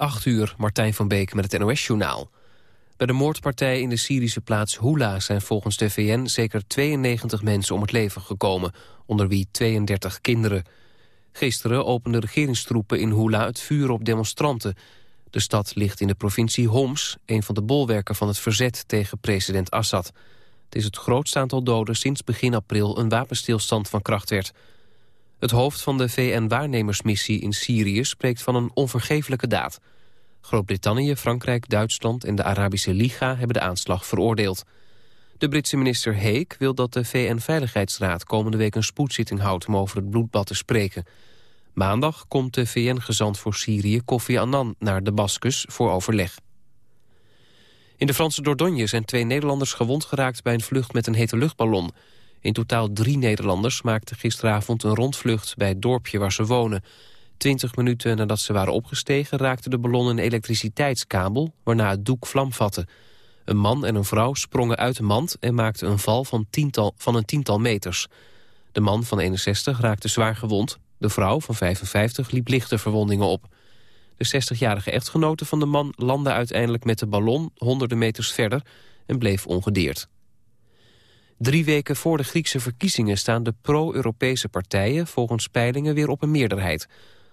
8 uur, Martijn van Beek met het NOS-journaal. Bij de moordpartij in de Syrische plaats Hula zijn volgens de VN zeker 92 mensen om het leven gekomen, onder wie 32 kinderen. Gisteren openden regeringstroepen in Hula het vuur op demonstranten. De stad ligt in de provincie Homs, een van de bolwerken van het verzet tegen president Assad. Het is het grootste aantal doden sinds begin april een wapenstilstand van kracht werd. Het hoofd van de VN-waarnemersmissie in Syrië spreekt van een onvergeeflijke daad. Groot-Brittannië, Frankrijk, Duitsland en de Arabische Liga hebben de aanslag veroordeeld. De Britse minister Heek wil dat de VN-veiligheidsraad komende week een spoedzitting houdt om over het bloedbad te spreken. Maandag komt de VN-gezant voor Syrië Kofi Annan naar Damascus voor overleg. In de Franse Dordogne zijn twee Nederlanders gewond geraakt bij een vlucht met een hete luchtballon. In totaal drie Nederlanders maakten gisteravond een rondvlucht bij het dorpje waar ze wonen. Twintig minuten nadat ze waren opgestegen raakte de ballon een elektriciteitskabel, waarna het doek vlam vatte. Een man en een vrouw sprongen uit de mand en maakten een val van, tiental, van een tiental meters. De man van 61 raakte zwaar gewond. De vrouw van 55 liep lichte verwondingen op. De 60-jarige echtgenote van de man landde uiteindelijk met de ballon honderden meters verder en bleef ongedeerd. Drie weken voor de Griekse verkiezingen staan de pro-Europese partijen volgens peilingen weer op een meerderheid.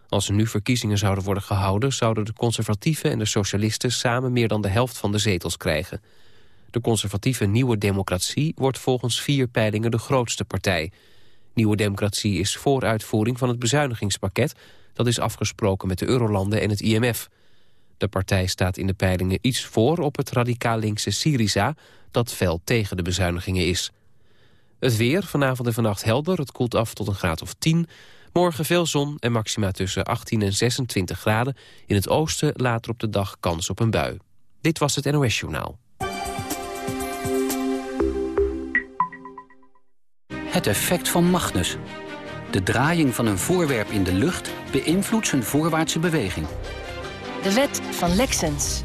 Als er nu verkiezingen zouden worden gehouden... zouden de conservatieven en de socialisten samen meer dan de helft van de zetels krijgen. De conservatieve Nieuwe Democratie wordt volgens vier peilingen de grootste partij. Nieuwe Democratie is voor uitvoering van het bezuinigingspakket... dat is afgesproken met de Eurolanden en het IMF. De partij staat in de peilingen iets voor op het radicaal linkse Syriza... dat fel tegen de bezuinigingen is. Het weer, vanavond en vannacht helder, het koelt af tot een graad of 10... Morgen veel zon en maxima tussen 18 en 26 graden. In het oosten later op de dag kans op een bui. Dit was het NOS Journaal. Het effect van Magnus. De draaiing van een voorwerp in de lucht beïnvloedt zijn voorwaartse beweging. De wet van Lexens.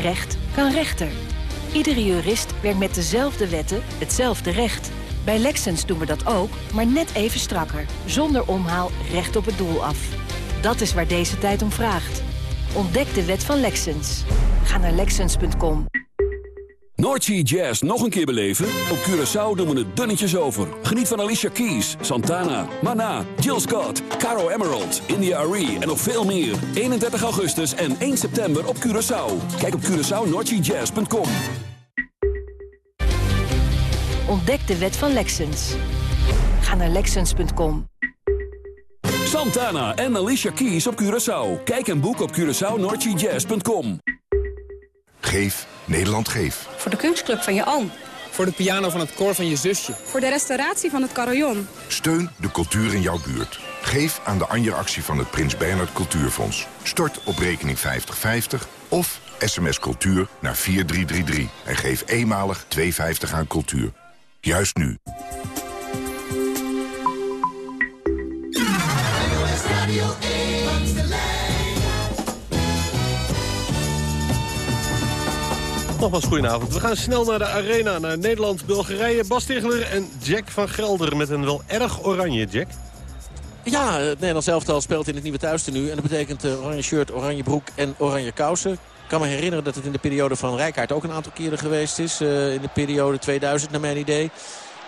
Recht kan rechter. Iedere jurist werkt met dezelfde wetten hetzelfde recht... Bij Lexens doen we dat ook, maar net even strakker. Zonder omhaal recht op het doel af. Dat is waar deze tijd om vraagt. Ontdek de wet van Lexens. Ga naar Lexens.com. Noordsea Jazz nog een keer beleven? Op Curaçao doen we het dunnetjes over. Geniet van Alicia Keys, Santana, Mana, Jill Scott, Caro Emerald, India Arie en nog veel meer. 31 augustus en 1 september op Curaçao. Kijk op CuraçaoNoordseaJazz.com. Ontdek de wet van Lexens. Ga naar Lexens.com. Santana en Alicia Keys op Curaçao. Kijk en boek op CuraçaoNordGJazz.com. Geef, Nederland geef. Voor de kunstclub van je oom. Voor de piano van het koor van je zusje. Voor de restauratie van het carillon. Steun de cultuur in jouw buurt. Geef aan de Anja-actie van het Prins Bernhard Cultuurfonds. Stort op rekening 5050 of sms cultuur naar 4333. En geef eenmalig 250 aan cultuur. Juist nu. Nogmaals goedenavond. We gaan snel naar de arena, naar Nederland-Bulgarije. Bas Tegeler en Jack van Gelder met een wel erg oranje Jack. Ja, het Nederlands elftal speelt in het nieuwe thuistenu. En dat betekent uh, oranje shirt, oranje broek en oranje kousen. Ik kan me herinneren dat het in de periode van Rijkaard ook een aantal keren geweest is. Uh, in de periode 2000 naar mijn idee.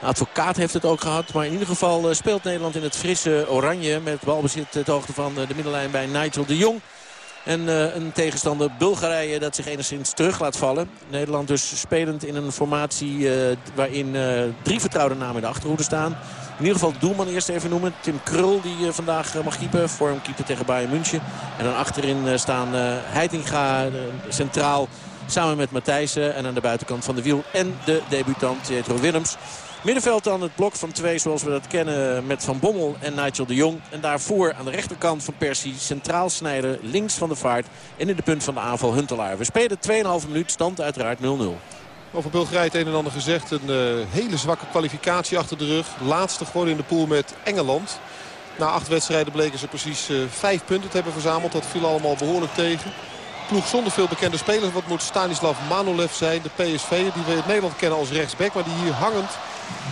De advocaat heeft het ook gehad. Maar in ieder geval uh, speelt Nederland in het frisse oranje. Met balbezit het hoogte van de middenlijn bij Nigel de Jong. En uh, een tegenstander Bulgarije dat zich enigszins terug laat vallen. Nederland dus spelend in een formatie uh, waarin uh, drie vertrouwde namen in de achterhoede staan. In ieder geval doelman eerst even noemen. Tim Krul die vandaag mag keeper. Vormkeeper tegen Bayern München. En dan achterin staan Heitinga centraal samen met Matthijssen. En aan de buitenkant van de wiel en de debutant Jetro Willems. Middenveld dan het blok van twee zoals we dat kennen met Van Bommel en Nigel de Jong. En daarvoor aan de rechterkant van Persie centraal snijder links van de vaart. En in de punt van de aanval Huntelaar. We spelen 2,5 minuut, stand uiteraard 0-0. Over Bulgarije het een en ander gezegd. Een uh, hele zwakke kwalificatie achter de rug. Laatste geworden in de pool met Engeland. Na acht wedstrijden bleken ze precies uh, vijf punten te hebben verzameld. Dat viel allemaal behoorlijk tegen. Ploeg zonder veel bekende spelers. Wat moet Stanislav Manolev zijn, de PSV'er die we in Nederland kennen als rechtsback. Maar die hier hangend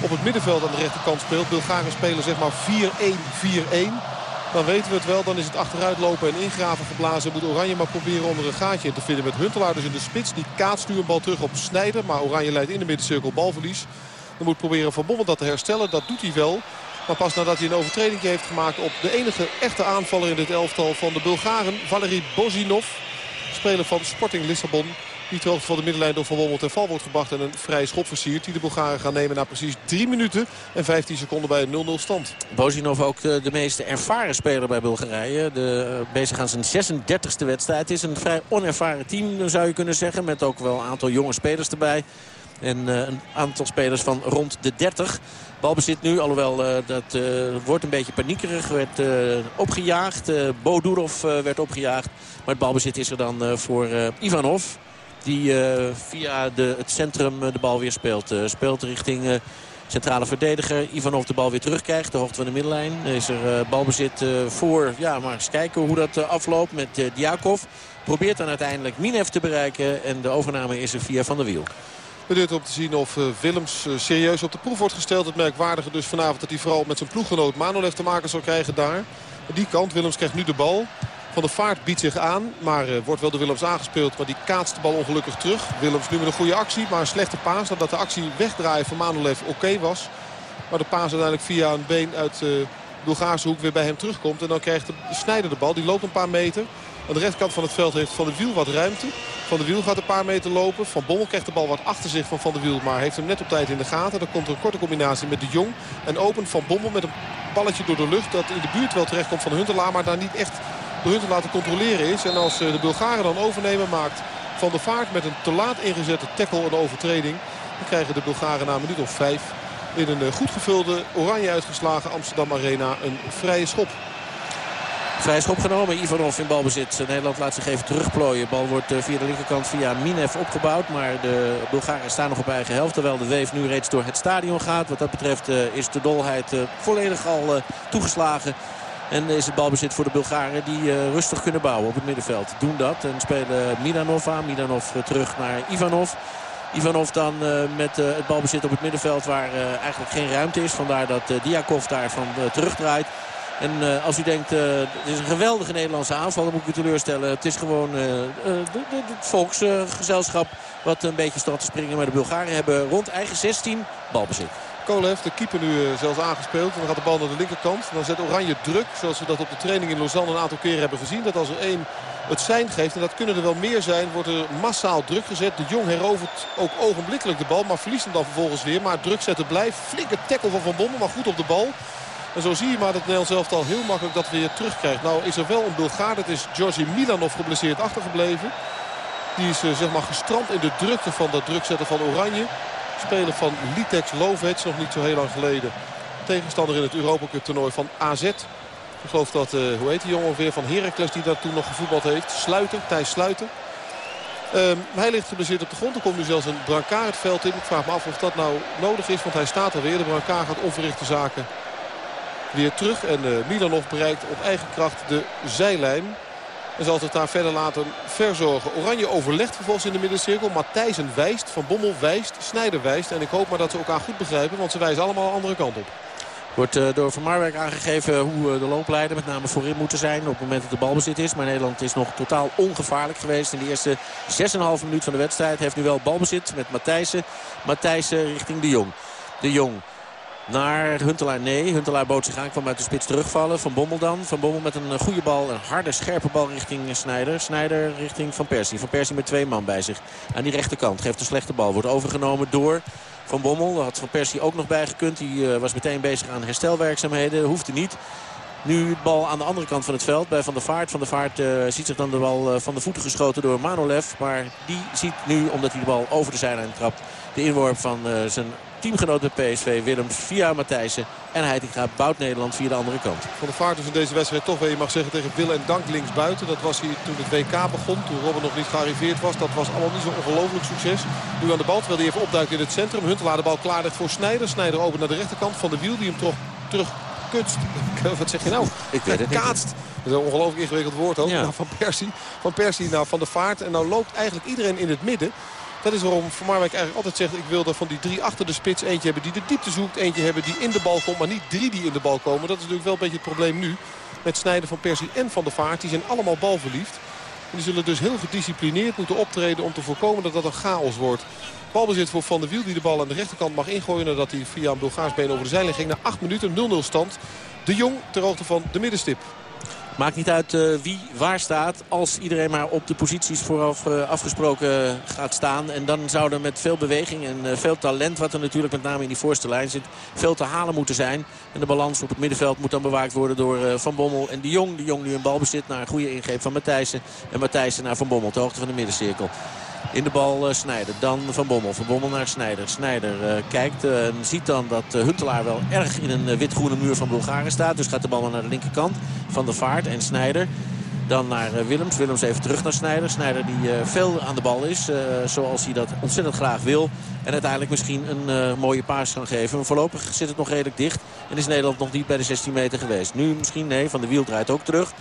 op het middenveld aan de rechterkant speelt. Bulgaren spelen zeg maar 4-1-4-1. Dan weten we het wel. Dan is het achteruitlopen en ingraven geblazen. Moet Oranje maar proberen onder een gaatje te vinden met Huntelaar. Dus in de spits. Die kaatst nu een bal terug op Snijder. Maar Oranje leidt in de middencirkel balverlies. Dan moet proberen Van Bommel dat te herstellen. Dat doet hij wel. Maar pas nadat hij een overtreding heeft gemaakt op de enige echte aanvaller in dit elftal van de Bulgaren. Valery Bozinov. Speler van Sporting Lissabon. Die ter van de middenlijn door Van Bommel ten val wordt gebracht. En een vrije schop versiert die de Bulgaren gaan nemen na precies 3 minuten en 15 seconden bij een 0-0 stand. Bozinov ook de meeste ervaren speler bij Bulgarije. De, eh, bezig aan zijn 36e wedstrijd. Het is een vrij onervaren team zou je kunnen zeggen. Met ook wel een aantal jonge spelers erbij. En uh, een aantal spelers van rond de 30. Balbezit nu, alhoewel dat wordt een beetje paniekerig. Werd opgejaagd. Bodurov werd opgejaagd. Maar het balbezit is er dan voor Ivanov. Die via de, het centrum de bal weer speelt. speelt richting centrale verdediger. Ivanov de bal weer terugkrijgt. De hoogte van de middenlijn. Is er balbezit voor. Ja, maar eens kijken hoe dat afloopt met Diakov. Probeert dan uiteindelijk Minev te bereiken. En de overname is er via Van der Wiel. Bedoeld om te zien of Willems serieus op de proef wordt gesteld. Het merkwaardige dus vanavond dat hij vooral met zijn ploeggenoot Manolev te maken zal krijgen daar. Aan die kant, Willems krijgt nu de bal. Van de Vaart biedt zich aan, maar uh, wordt wel de Willems aangespeeld. Maar die kaatst de bal ongelukkig terug. Willems nu met een goede actie, maar een slechte paas. Nadat de actie wegdraaien van Manolev oké was. Maar de paas uiteindelijk via een been uit de Bulgaarse hoek weer bij hem terugkomt. En dan krijgt de Snijder de bal. Die loopt een paar meter. Aan de rechterkant van het veld heeft Van de Wiel wat ruimte. Van de Wiel gaat een paar meter lopen. Van Bommel krijgt de bal wat achter zich van Van de Wiel. Maar heeft hem net op tijd in de gaten. Dan komt er een korte combinatie met de Jong. En opent Van Bommel met een balletje door de lucht. Dat in de buurt wel terecht komt van Huntelaar. Maar daar niet echt Huntelaar te controleren is. En als eh, de Bulgaren dan overnemen maakt Van de Vaart met een te laat ingezette tackle een overtreding. Dan krijgen de Bulgaren na een minuut of vijf in een eh, goed gevulde oranje uitgeslagen Amsterdam Arena een vrije schop. Vrij schop genomen. Ivanov in balbezit. Nederland laat zich even terugplooien. Bal wordt eh, via de linkerkant via Minev opgebouwd. Maar de Bulgaren staan nog op eigen helft. Terwijl de weef nu reeds door het stadion gaat. Wat dat betreft is de dolheid volledig al toegeslagen. En is het balbezit voor de Bulgaren die rustig kunnen bouwen op het middenveld. Doen dat en spelen Milanov aan. Milanov terug naar Ivanov. Ivanov dan met het balbezit op het middenveld waar eigenlijk geen ruimte is. Vandaar dat Diakov daarvan terugdraait. En als u denkt, het is een geweldige Nederlandse aanval, dan moet ik u teleurstellen. Het is gewoon het volksgezelschap wat een beetje staat te springen. Maar de Bulgaren hebben rond eigen 16 balbezit. Kolev, de keeper nu zelfs aangespeeld. Dan gaat de bal naar de linkerkant. Dan zet Oranje druk, zoals we dat op de training in Lausanne een aantal keren hebben gezien. Dat als er één het zijn geeft, en dat kunnen er wel meer zijn, wordt er massaal druk gezet. De Jong herovert ook ogenblikkelijk de bal, maar verliest hem dan vervolgens weer. Maar druk zetten blijft. Flinke tackle van Van Bommel, maar goed op de bal. En zo zie je maar dat Nederland zelf al heel makkelijk dat weer terugkrijgt. Nou is er wel een Bulgaar. Dat is Georgi Milanov geblesseerd achtergebleven. Die is uh, zeg maar gestrand in de drukte van dat drukzetten van Oranje. Speler van Litex Lovets nog niet zo heel lang geleden. Tegenstander in het Europa Cup toernooi van AZ. Ik geloof dat, uh, hoe heet die jongen weer van Heracles die daar toen nog gevoetbald heeft. Sluiter, Thijs Sluiter. Um, hij ligt geblesseerd op de grond. Er komt nu zelfs een brancard het veld in. Ik vraag me af of dat nou nodig is, want hij staat alweer. De brancard gaat onverrichte zaken weer terug. En uh, Milanov bereikt op eigen kracht de zijlijn. En zal het daar verder laten verzorgen. Oranje overlegt vervolgens in de middencirkel. Matthijsen wijst, Van Bommel wijst, Snijder wijst. En ik hoop maar dat ze elkaar goed begrijpen. Want ze wijzen allemaal de andere kant op. Wordt uh, door Van Marwijk aangegeven hoe uh, de loopleider met name voorin moeten zijn op het moment dat de balbezit is. Maar Nederland is nog totaal ongevaarlijk geweest in de eerste 6,5 minuut van de wedstrijd. Heeft nu wel balbezit met Matthijsen. Matthijsen richting de Jong. De Jong naar Huntelaar. Nee, Huntelaar bood zich aan, kwam uit de spits terugvallen. Van Bommel dan. Van Bommel met een goede bal, een harde, scherpe bal richting Snijder. Snijder richting Van Persie. Van Persie met twee man bij zich. Aan die rechterkant geeft een slechte bal. Wordt overgenomen door Van Bommel. Daar had Van Persie ook nog bij gekund. Die uh, was meteen bezig aan herstelwerkzaamheden. Hoefde niet. Nu de bal aan de andere kant van het veld bij Van der Vaart. Van der Vaart ziet zich dan de bal van de voeten geschoten door Manolev. Maar die ziet nu, omdat hij de bal over de zijlijn trapt... de inworp van zijn teamgenoot bij PSV Willems via Matthijssen. En Heitinga bouwt Nederland via de andere kant. Van de vaart is in deze wedstrijd toch wel, je mag zeggen, tegen Wil en Dank links buiten. Dat was hier toen het WK begon, toen Robben nog niet gearriveerd was. Dat was allemaal niet zo'n ongelooflijk succes. Nu aan de bal, terwijl hij even opduikt in het centrum. Huntelaar de bal klaar voor Snijder. Snijder open naar de rechterkant van de wiel die hem toch terug kutst. Wat zeg je nou? Ik weet het Kaatst. Dat is een ongelooflijk ingewikkeld woord ook. Ja. Nou, van Persie. Van Persie naar Van de Vaart. En nou loopt eigenlijk iedereen in het midden. Dat is waarom Van Marwijk eigenlijk altijd zegt... ik wil er van die drie achter de spits eentje hebben die de diepte zoekt. Eentje hebben die in de bal komt, maar niet drie die in de bal komen. Dat is natuurlijk wel een beetje het probleem nu. Met Snijden van Persie en Van der Vaart. Die zijn allemaal balverliefd. En die zullen dus heel gedisciplineerd moeten optreden om te voorkomen dat dat een chaos wordt. Balbezit voor Van der Wiel die de bal aan de rechterkant mag ingooien... nadat hij via een Bulgaars been over de zijlijn ging. Na 8 minuten 0-0 stand. De Jong ter hoogte van de middenstip. Maakt niet uit uh, wie waar staat. Als iedereen maar op de posities vooraf uh, afgesproken gaat staan. En dan zou er met veel beweging en uh, veel talent... wat er natuurlijk met name in die voorste lijn zit... veel te halen moeten zijn. En de balans op het middenveld moet dan bewaakt worden door Van Bommel en de Jong. De Jong nu een balbezit naar een goede ingreep van Matthijssen. En Matthijssen naar Van Bommel, ter hoogte van de middencirkel. In de bal uh, Snijder. Dan Van Bommel. Van Bommel naar Snijder. Snijder uh, kijkt uh, en ziet dan dat Huntelaar wel erg in een wit-groene muur van Bulgaren staat. Dus gaat de bal naar de linkerkant van de vaart. En Snijder dan naar Willems. Willems even terug naar Snijder. Snijder die veel aan de bal is. zoals hij dat ontzettend graag wil. En uiteindelijk misschien een mooie paas kan geven. Maar voorlopig zit het nog redelijk dicht. En is Nederland nog niet bij de 16 meter geweest. Nu misschien nee. Van de Wiel draait ook terug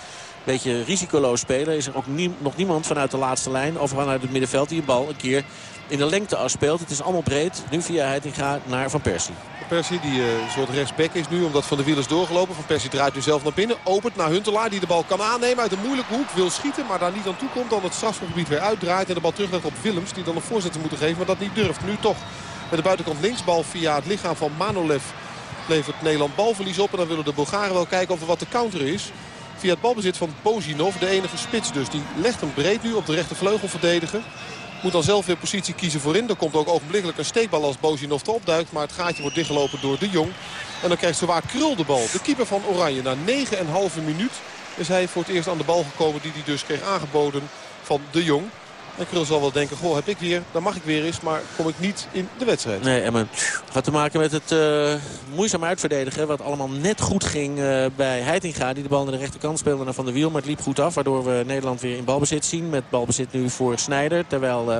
beetje risicoloos spelen. Is er ook nog niemand vanuit de laatste lijn of vanuit het middenveld die een bal een keer in de lengte afspeelt. Het is allemaal breed. Nu via Heitinga naar Van Persie. Van Persie die uh, een soort rechtsback is nu omdat Van de Wiel is doorgelopen. Van Persie draait nu zelf naar binnen. Opent naar Huntelaar die de bal kan aannemen uit een moeilijke hoek. Wil schieten maar daar niet aan toe komt. Dan het strafgebied weer uitdraait en de bal teruglegt op Willems. Die dan een voorzet moeten geven maar dat niet durft. Nu toch met de buitenkant linksbal via het lichaam van Manolev levert Nederland balverlies op. En dan willen de Bulgaren wel kijken of er wat de counter is. Via het balbezit van Bozinov, de enige spits dus. Die legt hem breed nu op de rechtervleugel verdedigen. Moet dan zelf weer positie kiezen voorin. Dan komt ook ogenblikkelijk een steekbal als Bozinov erop duikt. Maar het gaatje wordt dichtgelopen door de Jong. En dan krijgt Zwaar Krul de bal. De keeper van Oranje. Na 9,5 minuut is hij voor het eerst aan de bal gekomen. Die hij dus kreeg aangeboden van de Jong. En Krul zal wel denken, goh, heb ik weer, dan mag ik weer eens, maar kom ik niet in de wedstrijd. Nee, Emmen. Gaat te maken met het uh, moeizaam uitverdedigen, wat allemaal net goed ging uh, bij Heitinga. Die de bal naar de rechterkant speelde naar Van der Wiel, maar het liep goed af. Waardoor we Nederland weer in balbezit zien. Met balbezit nu voor Snijder, terwijl uh,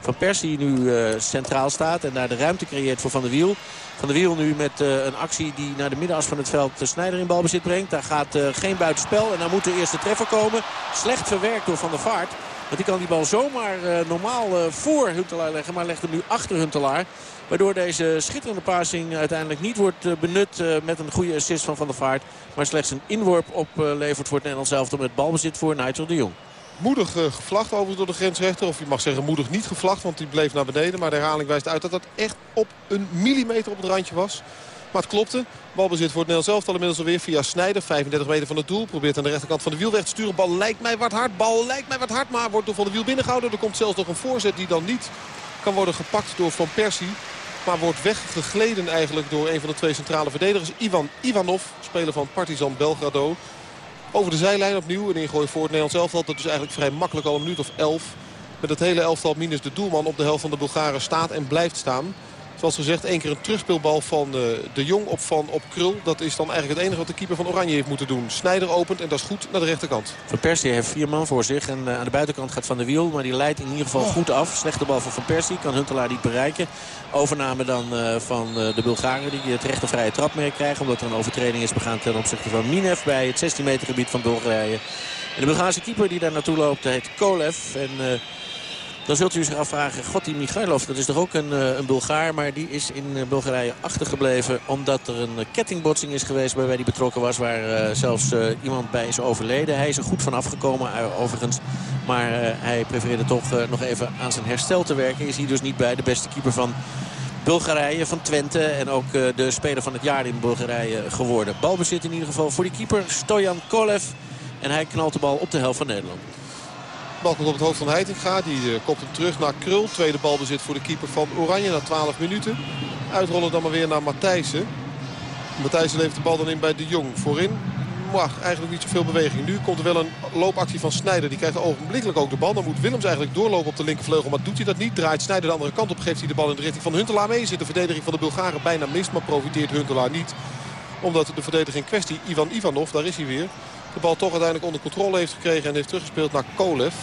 Van Persie nu centraal staat en daar de ruimte creëert voor Van der Wiel. Van der Wiel nu met een actie die naar de middenas van het veld de Snijder in balbezit brengt. Daar gaat geen buitenspel en daar moet de eerste treffer komen. Slecht verwerkt door Van der Vaart. Want die kan die bal zomaar uh, normaal uh, voor Huntelaar leggen. Maar legt hem nu achter Huntelaar. Waardoor deze schitterende passing uiteindelijk niet wordt uh, benut met een goede assist van Van der Vaart. Maar slechts een inworp oplevert voor het Nederlands elftal met balbezit voor Nigel de Jong. Moedig gevlacht over door de grensrechter. Of je mag zeggen moedig niet gevlacht, want die bleef naar beneden. Maar de herhaling wijst uit dat dat echt op een millimeter op het randje was. Maar het klopte. Balbezit voor het Nederlands elftal inmiddels alweer via Snijder. 35 meter van het doel. Probeert aan de rechterkant van de wiel weg te sturen. Bal lijkt mij wat hard. Bal lijkt mij wat hard. Maar wordt door Van de Wiel binnengehouden. Er komt zelfs nog een voorzet die dan niet kan worden gepakt door Van Persie. Maar wordt weggegleden eigenlijk door een van de twee centrale verdedigers. Ivan Ivanov, speler van Partizan Belgrado. Over de zijlijn opnieuw. Een ingooi voor het Nederlands elftal. Dat is eigenlijk vrij makkelijk al een minuut of elf. Met het hele elftal minus de doelman op de helft van de Bulgaren staat en blijft staan. Zoals gezegd, één keer een terugspeelbal van uh, de Jong op, van, op Krul. Dat is dan eigenlijk het enige wat de keeper van Oranje heeft moeten doen. Snijder opent en dat is goed naar de rechterkant. Van Persie heeft vier man voor zich. En uh, aan de buitenkant gaat Van de Wiel. Maar die leidt in ieder geval oh. goed af. Slechte bal van Van Persie. Kan Huntelaar niet bereiken. Overname dan uh, van de Bulgaren. Die het recht een vrije trap mee krijgen. Omdat er een overtreding is begaan ten opzichte van Minev. Bij het 16 meter gebied van Bulgarije. En de Bulgaarse keeper die daar naartoe loopt heet Kolev. En... Dan zult u zich afvragen, god die Michailov, dat is toch ook een, een Bulgaar. Maar die is in Bulgarije achtergebleven omdat er een kettingbotsing is geweest waarbij hij betrokken was. Waar zelfs iemand bij is overleden. Hij is er goed van afgekomen overigens. Maar hij prefereerde toch nog even aan zijn herstel te werken. Is hier dus niet bij de beste keeper van Bulgarije, van Twente. En ook de speler van het jaar in Bulgarije geworden. Balbezit in ieder geval voor die keeper Stojan Kolev. En hij knalt de bal op de helft van Nederland. Bal komt op het hoofd van Heitinga. Die uh, kopt hem terug naar Krul. Tweede balbezit voor de keeper van Oranje na 12 minuten. Uitrollen dan maar weer naar Matthijssen. Matthijssen levert de bal dan in bij de Jong. Voorin maar eigenlijk niet zoveel beweging. Nu komt er wel een loopactie van Snijder. Die krijgt ogenblikkelijk ook de bal. Dan moet Willems eigenlijk doorlopen op de linkervleugel. Maar doet hij dat niet. Draait Snijder de andere kant op. Geeft hij de bal in de richting van Huntelaar mee. Zit de verdediging van de Bulgaren bijna mist. Maar profiteert Huntelaar niet. Omdat de verdediging in kwestie, Ivan Ivanov, daar is hij weer de bal toch uiteindelijk onder controle heeft gekregen. En heeft teruggespeeld naar Kolev.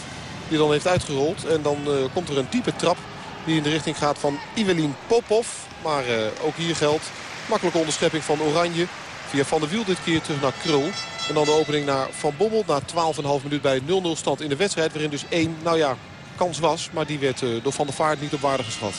Die dan heeft uitgerold. En dan uh, komt er een diepe trap die in de richting gaat van Ivelin Popov. Maar uh, ook hier geldt makkelijke onderschepping van Oranje. Via Van der Wiel dit keer terug naar Krul. En dan de opening naar Van Bommel na 12,5 minuut bij 0-0 stand in de wedstrijd. Waarin dus één, nou ja, kans was. Maar die werd door Van der Vaart niet op waarde geschat.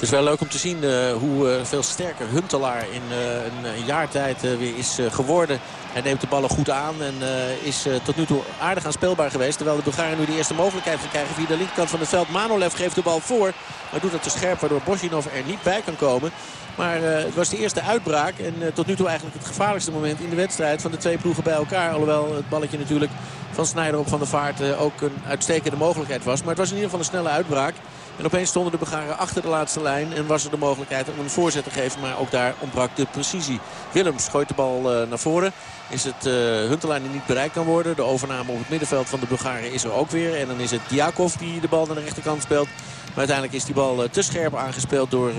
Het is wel leuk om te zien uh, hoe uh, veel sterker Huntelaar in uh, een, jaar tijd weer is geworden. Hij neemt de ballen goed aan en is tot nu toe aardig aanspeelbaar geweest. Terwijl de Bulgaren nu de eerste mogelijkheid krijgen via de linkerkant van het veld. Manolev geeft de bal voor, maar doet het te scherp waardoor Bosjinov er niet bij kan komen. Maar het was de eerste uitbraak en tot nu toe eigenlijk het gevaarlijkste moment in de wedstrijd van de twee ploegen bij elkaar. Alhoewel het balletje natuurlijk van Snijder op Van de Vaart ook een uitstekende mogelijkheid was. Maar het was in ieder geval een snelle uitbraak. En opeens stonden de Begaren achter de laatste lijn. En was er de mogelijkheid om een voorzet te geven. Maar ook daar ontbrak de precisie. Willems gooit de bal uh, naar voren. Is het uh, Huntelaar die niet bereikt kan worden. De overname op het middenveld van de Bulgaren is er ook weer. En dan is het Diakov die de bal naar de rechterkant speelt. Maar uiteindelijk is die bal uh, te scherp aangespeeld door...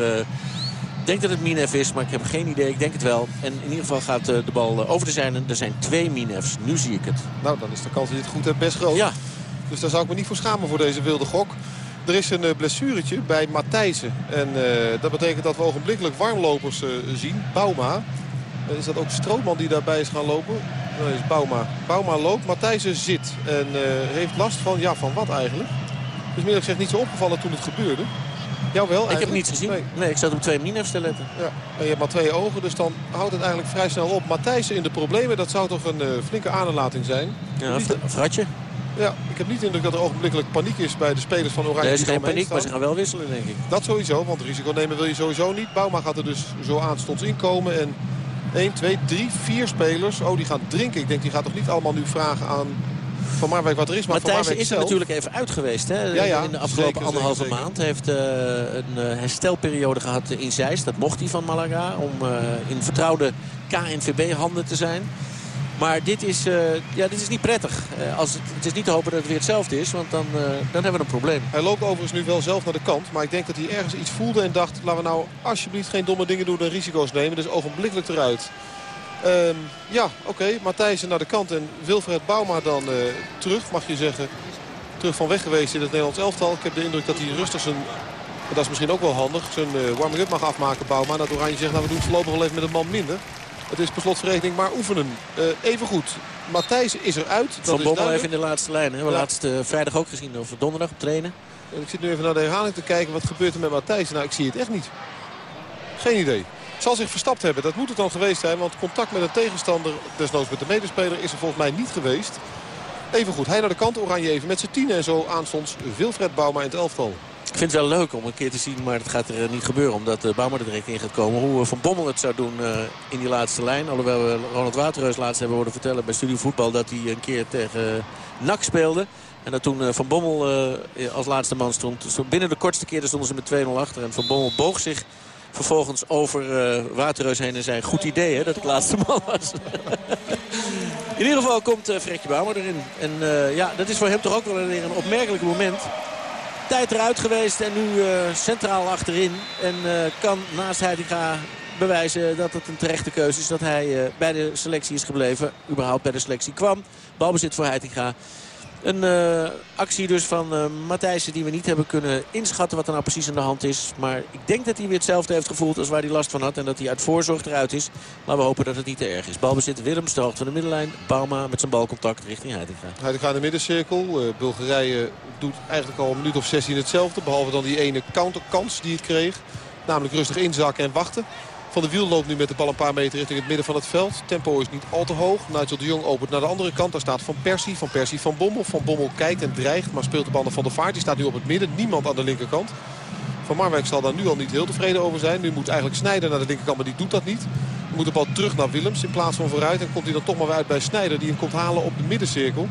Ik denk dat het Minev is, maar ik heb geen idee. Ik denk het wel. En in ieder geval gaat de bal over de zijne. Er zijn twee Minevs. Nu zie ik het. Nou, dan is de kans dat je het goed hebt best groot. Ja. Dus daar zou ik me niet voor schamen voor deze wilde gok. Er is een eh, blessuretje bij Matthijsen. En uh, dat betekent dat we ogenblikkelijk warmlopers uh, zien. Bauma. Uh, is dat ook Strootman die daarbij is gaan lopen? Dat is Bauma. Bauma loopt, Matthijsen zit. En heeft last van, ja, van wat eigenlijk? Dus meer gezegd niet zo opgevallen toen het gebeurde. Jou wel Ik heb het niet gezien. Nee. nee, ik zat op twee minefs te letten. Ja, en je hebt maar twee ogen, dus dan houdt het eigenlijk vrij snel op. Matthijsen in de problemen, dat zou toch een flinke aanlating zijn? Ja, een fratje. Ja, ik heb niet de indruk dat er ogenblikkelijk paniek is bij de spelers van Oranje. Er is geen paniek, maar ze gaan wel wisselen, denk ik. Dat sowieso, want risico nemen wil je sowieso niet. Bouma gaat er dus zo aanstonds inkomen. En 1, 2, 3, 4 spelers. Oh, die gaan drinken. Ik denk, die gaat toch niet allemaal nu vragen aan Van Marwijk wat er is. Maar Matthijs is er natuurlijk even uit geweest hè? Ja, ja, in de afgelopen zeker, anderhalve zeker, maand. Hij heeft uh, een uh, herstelperiode gehad in Zeist. Dat mocht hij van Malaga. Om uh, in vertrouwde KNVB-handen te zijn. Maar dit is, uh, ja, dit is niet prettig. Uh, als het, het, is niet te hopen dat het weer hetzelfde is. Want dan, uh, dan hebben we een probleem. Hij loopt overigens nu wel zelf naar de kant. Maar ik denk dat hij ergens iets voelde en dacht... laten we nou alsjeblieft geen domme dingen doen en risico's nemen. Dus ogenblikkelijk eruit. Um, ja, oké. Okay. Matthijsen naar de kant en Wilfred Bouma dan terug, mag je zeggen. Terug van weg geweest in het Nederlands elftal. Ik heb de indruk dat hij rustig zijn... Dat is misschien ook wel handig. Zijn warming-up mag afmaken, Bouma. Dat Oranje zegt, nou we doen het voorlopig wel even met een man minder. Het is per slotverrekening maar oefenen. Uh, even goed. Matthijs is eruit. Dat Van Bommel even in de laatste lijn. Hebben we ja. laatst uh, vrijdag ook gezien. Of donderdag op trainen. En ik zit nu even naar de herhaling te kijken. Wat gebeurt er met Matthijs? Nou, ik zie het echt niet. Geen idee. Zal zich verstapt hebben. Dat moet het dan geweest zijn. Want contact met een tegenstander, desnoods met de medespeler, is er volgens mij niet geweest. Even goed. Hij naar de kant. Oranje even met z'n tien en zo aanstonds Wilfred Bouma in het elftal. Ik vind het wel leuk om een keer te zien, maar dat gaat er niet gebeuren. Omdat uh, Bouwman er direct in gaat komen. Hoe Van Bommel het zou doen in die laatste lijn. Alhoewel we Ronald Waterreus laatst hebben horen vertellen bij Studio Voetbal... dat hij een keer tegen NAC speelde. En dat toen Van Bommel als laatste man stond. Binnen de kortste keer stonden ze met 2-0 achter. En Van Bommel boog zich vervolgens over Waterreus heen en zei... goed idee hè, dat ik laatste man was. in ieder geval komt Fredje Bouwman erin. En ja, dat is voor hem toch ook wel een opmerkelijk moment tijd eruit geweest en nu uh, centraal achterin. En uh, kan naast Heitinga bewijzen dat het een terechte keuze is. Dat hij uh, bij de selectie is gebleven. Überhaupt bij de selectie kwam. Balbezit voor Heitinga. Een uh, actie dus van uh, Matthijssen die we niet hebben kunnen inschatten wat er nou precies aan de hand is. Maar ik denk dat hij weer hetzelfde heeft gevoeld als waar hij last van had. En dat hij uit voorzorg eruit is. Maar we hopen dat het niet te erg is. Balbezit Willems, de hoogte van de middenlijn. Bauma met zijn balcontact richting Heitinga. Heitinga in de middencirkel. Uh, Bulgarije doet eigenlijk al een minuut of 16 hetzelfde. Behalve dan die ene counterkans die het kreeg. Namelijk rustig inzakken en wachten. Van de Wiel loopt nu met de bal een paar meter richting het midden van het veld. Tempo is niet al te hoog. Nigel de Jong opent naar de andere kant. Daar staat Van Persie. Van Persie van Bommel. Van Bommel kijkt en dreigt. Maar speelt de bal naar Van der Vaart. Die staat nu op het midden. Niemand aan de linkerkant. Van Marwijk zal daar nu al niet heel tevreden over zijn. Nu moet eigenlijk Snijder naar de linkerkant. Maar die doet dat niet. Dan moet de bal terug naar Willems in plaats van vooruit. En komt hij dan toch maar weer uit bij Snijder. Die hem komt halen op de middencirkel.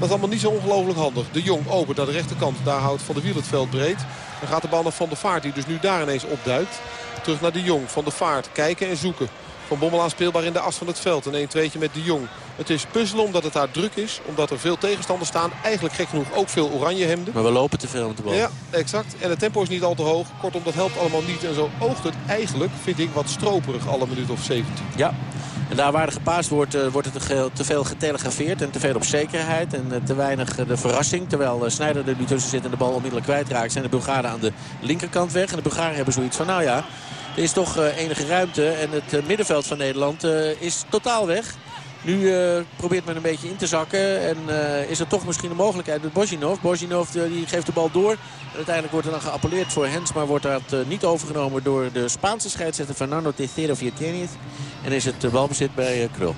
Dat is allemaal niet zo ongelooflijk handig. De Jong opent naar de rechterkant. Daar houdt Van der Wiel het veld breed. Dan gaat de bal naar Van der Vaart. Die dus nu daar ineens opduikt. Terug naar de Jong. Van de Vaart. Kijken en zoeken. Van Bommel aanspeelbaar in de as van het veld. Een 1-2'tje met de Jong. Het is puzzelen omdat het daar druk is. Omdat er veel tegenstanders staan. Eigenlijk gek genoeg ook veel oranje hemden. Maar we lopen te veel met de bal. Ja, exact. En het tempo is niet al te hoog. Kortom, dat helpt allemaal niet. En zo oogt het eigenlijk, vind ik, wat stroperig alle minuut of 17. Ja. En daar waar er gepaast wordt, uh, wordt het te, veel getelegrafeerd. En te veel op zekerheid. En uh, te weinig uh, de verrassing. Terwijl Snijder er nu tussen zit en de bal onmiddellijk kwijtraakt. Zijn de Bulgaren aan de linkerkant weg. En de Bulgaren hebben zoiets van, nou ja... Er is toch enige ruimte en het middenveld van Nederland is totaal weg. Nu uh, probeert men een beetje in te zakken. En uh, is er toch misschien een mogelijkheid met Bozhinov. Bozhinov uh, die geeft de bal door. En uiteindelijk wordt er dan geappelleerd voor Hens. Maar wordt dat niet overgenomen door de Spaanse scheidsrechter Fernando Tejero Vierteniz. En is het balbezit bij Krul.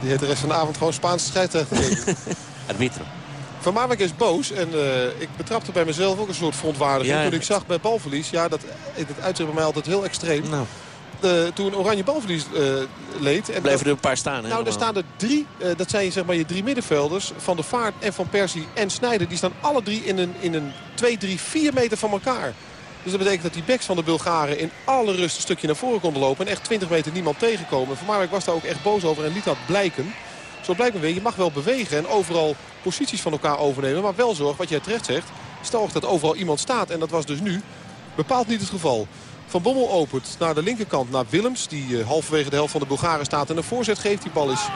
Die heeft de rest van de avond gewoon Spaanse scheidsrechter. Arbitro. Van Marwijk is boos en uh, ik betrapte bij mezelf ook een soort verontwaardiging. Ja, toen ik zag bij balverlies, ja, dat, het uitzicht bij mij altijd heel extreem. Nou. Uh, toen Oranje balverlies uh, leed. En Bleven er een paar staan. Nou, daar staan er drie. dat zijn zeg maar je drie middenvelders. Van de Vaart en Van Persie en Snijder. Die staan alle drie in een, in een 2, 3, 4 meter van elkaar. Dus dat betekent dat die backs van de Bulgaren in alle rust een stukje naar voren konden lopen. En echt 20 meter niemand tegenkomen. Van Marwijk was daar ook echt boos over en liet dat blijken. Zo blijkt me weer, je mag wel bewegen en overal posities van elkaar overnemen. Maar wel zorg, wat jij terecht zegt, stel dat overal iemand staat. En dat was dus nu bepaald niet het geval. Van Bommel opent naar de linkerkant naar Willems. Die uh, halverwege de helft van de Bulgaren staat en een voorzet geeft. Die bal is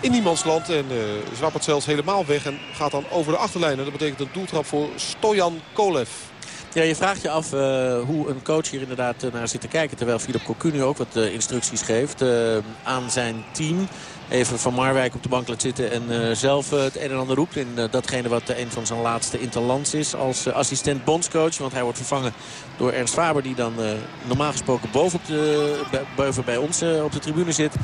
in niemands land en uh, zwappert zelfs helemaal weg. En gaat dan over de achterlijn. En dat betekent een doeltrap voor Stojan Kolev. Je vraagt je af uh, hoe een coach hier inderdaad naar zit te kijken. Terwijl Philip Cocu ook wat instructies geeft aan zijn team even Van Marwijk op de bank laat zitten en zelf het een en ander roept. In datgene wat een van zijn laatste interlands is als assistent bondscoach. Want hij wordt vervangen door Ernst Faber die dan normaal gesproken boven, op de, boven bij ons op de tribune zit.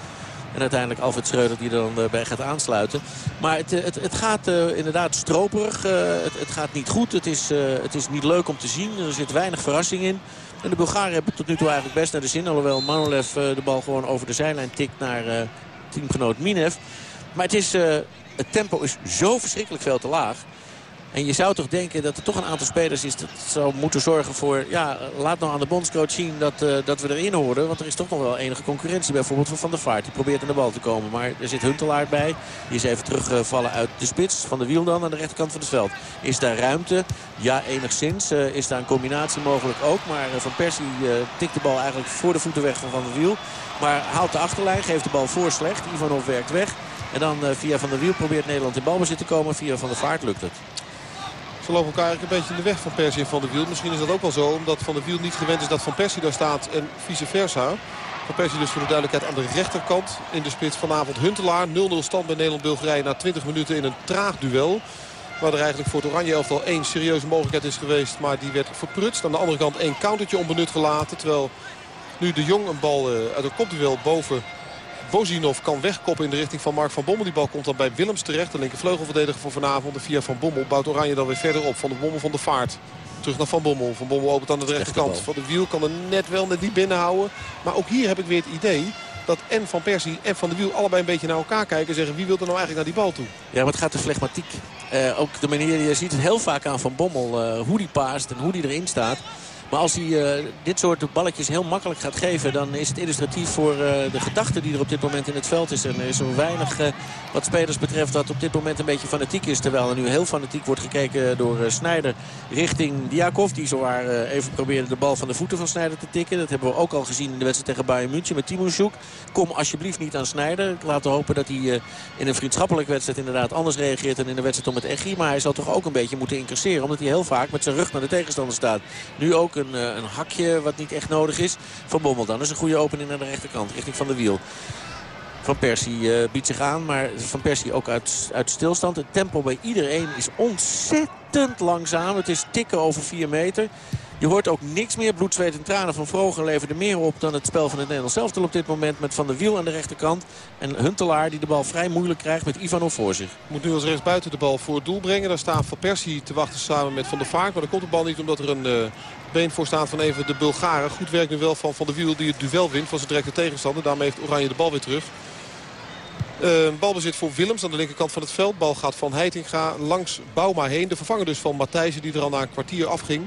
En uiteindelijk Alfred Schreuder die er dan bij gaat aansluiten. Maar het, het, het gaat inderdaad stroperig. Het, het, gaat niet goed. Het is, het is niet leuk om te zien. Er zit weinig verrassing in. En de Bulgaren hebben tot nu toe eigenlijk best naar de zin. Alhoewel Manolev de bal gewoon over de zijlijn tikt naar teamgenoot Minev. Maar het, is, het tempo is zo verschrikkelijk veel te laag. En je zou toch denken dat er toch een aantal spelers is dat zou moeten zorgen voor... ja, laat nou aan de bondscoach zien dat, uh, dat we erin horen. Want er is toch nog wel enige concurrentie. Bijvoorbeeld van Van der Vaart. Die probeert aan de bal te komen. Maar er zit Huntelaar bij. Die is even teruggevallen uit de spits. Van de wiel dan aan de rechterkant van het veld. Is daar ruimte? Ja, enigszins. Uh, is daar een combinatie mogelijk ook. Maar uh, Van Persie tikt de bal eigenlijk voor de voeten weg van Van der Wiel. Maar haalt de achterlijn. Geeft de bal voor slecht. Ivanov werkt weg. En dan via Van der Wiel probeert Nederland in balbezit te komen. Via Van der Vaart lukt het. Ze lopen elkaar een beetje in de weg van Persie en Van der Wiel. Misschien is dat ook wel zo, omdat Van der Wiel niet gewend is dat Van Persie daar staat en vice versa. Van Persie dus voor de duidelijkheid aan de rechterkant. In de spits vanavond Huntelaar. 0-0 stand bij Nederland-Bulgarije na 20 minuten in een traag duel. Waar er eigenlijk voor het Oranje elftal één serieuze mogelijkheid is geweest. Maar die werd verprutst. Aan de andere kant één countertje onbenut gelaten. Terwijl nu de Jong een bal eh, uit een kopduel boven Bozinov kan wegkoppen in de richting van Mark van Bommel. Die bal komt dan bij Willems terecht. De linkervleugelverdediger voor vanavond. De via Van Bommel bouwt Oranje dan weer verder op. Van de Bommel van de Vaart. Terug naar Van Bommel. Van Bommel opent aan de rechterkant. Van de Wiel kan er net wel net niet binnenhouden. Maar ook hier heb ik weer het idee dat en Van Persie en Van de Wiel allebei een beetje naar elkaar kijken. En zeggen wie wil er nou eigenlijk naar die bal toe. Ja, maar het gaat de flegmatiek. Uh, ook de manier, je ziet het heel vaak aan Van Bommel. Uh, hoe die paast en hoe die erin staat. Maar als hij uh, dit soort balletjes heel makkelijk gaat geven... dan is het illustratief voor uh, de gedachte die er op dit moment in het veld is. En er is zo weinig uh, wat spelers betreft dat op dit moment een beetje fanatiek is. Terwijl er nu heel fanatiek wordt gekeken door Snijder richting Diakov. Die zowaar even probeerde de bal van de voeten van Snijder te tikken. Dat hebben we ook al gezien in de wedstrijd tegen Bayern München met Timo Kom alsjeblieft niet aan Snijder. Laten hopen dat hij in een vriendschappelijke wedstrijd inderdaad anders reageert dan in de wedstrijd om het Echi. Maar hij zal toch ook een beetje moeten incasseren. Omdat hij heel vaak met zijn rug naar de tegenstander staat. Nu ook een, een hakje wat niet echt nodig is. Van Bommel dan is een goede opening naar de rechterkant richting Van de Wiel. Van Persie uh, biedt zich aan, maar Van Persie ook uit, uit stilstand. Het tempo bij iedereen is ontzettend langzaam. Het is tikken over 4 meter. Je hoort ook niks meer. Bloed, zweet en tranen van Vrogen leverde meer op dan het spel van het Nederlands elftal op dit moment. Met Van der Wiel aan de rechterkant. En Huntelaar die de bal vrij moeilijk krijgt met Ivanov voor zich. Moet nu als rechtsbuiten de bal voor het doel brengen. Daar staat Van Persie te wachten samen met Van der Vaart. Maar dan komt de bal niet omdat er een... Uh been voor staat van even de Bulgaren. Goed werk nu wel van Van der Wiel die het duel wint van zijn directe tegenstander. Daarmee heeft Oranje de bal weer terug. Uh, balbezit voor Willems aan de linkerkant van het veld. Bal gaat van Heitinga langs Bouma heen. De vervanger dus van Matthijsen die er al na een kwartier afging.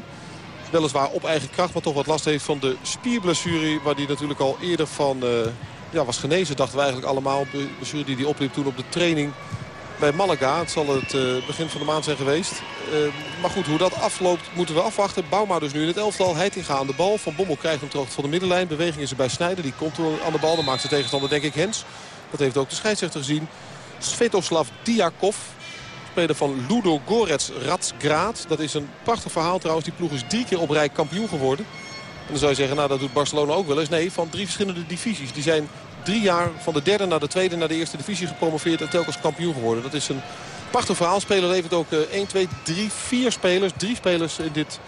Weliswaar op eigen kracht, maar toch wat last heeft van de spierblessure. Waar die natuurlijk al eerder van uh, ja, was genezen, dachten we eigenlijk allemaal. Blessure die hij opliep toen op de training bij Malaga. Het zal het uh, begin van de maand zijn geweest. Uh, maar goed, hoe dat afloopt moeten we afwachten. Bouma dus nu in het elftal. Heitinga aan de bal. Van Bommel krijgt hem terug van de middenlijn. Beweging is er bij Snijder. Die komt aan de bal. Dan maakt zijn tegenstander denk ik Hens. Dat heeft ook de scheidsrechter gezien. Svetoslav Diakov. Speler van Ludo Gorets Ratsgraad. Dat is een prachtig verhaal trouwens. Die ploeg is drie keer op rij kampioen geworden. En dan zou je zeggen, nou dat doet Barcelona ook wel eens. Nee, van drie verschillende divisies. Die zijn drie jaar van de derde naar de tweede naar de eerste divisie gepromoveerd en telkens kampioen geworden. Dat is een prachtig verhaal. Speler levert ook 1, 2, 3, 4 spelers. Drie spelers in, dit,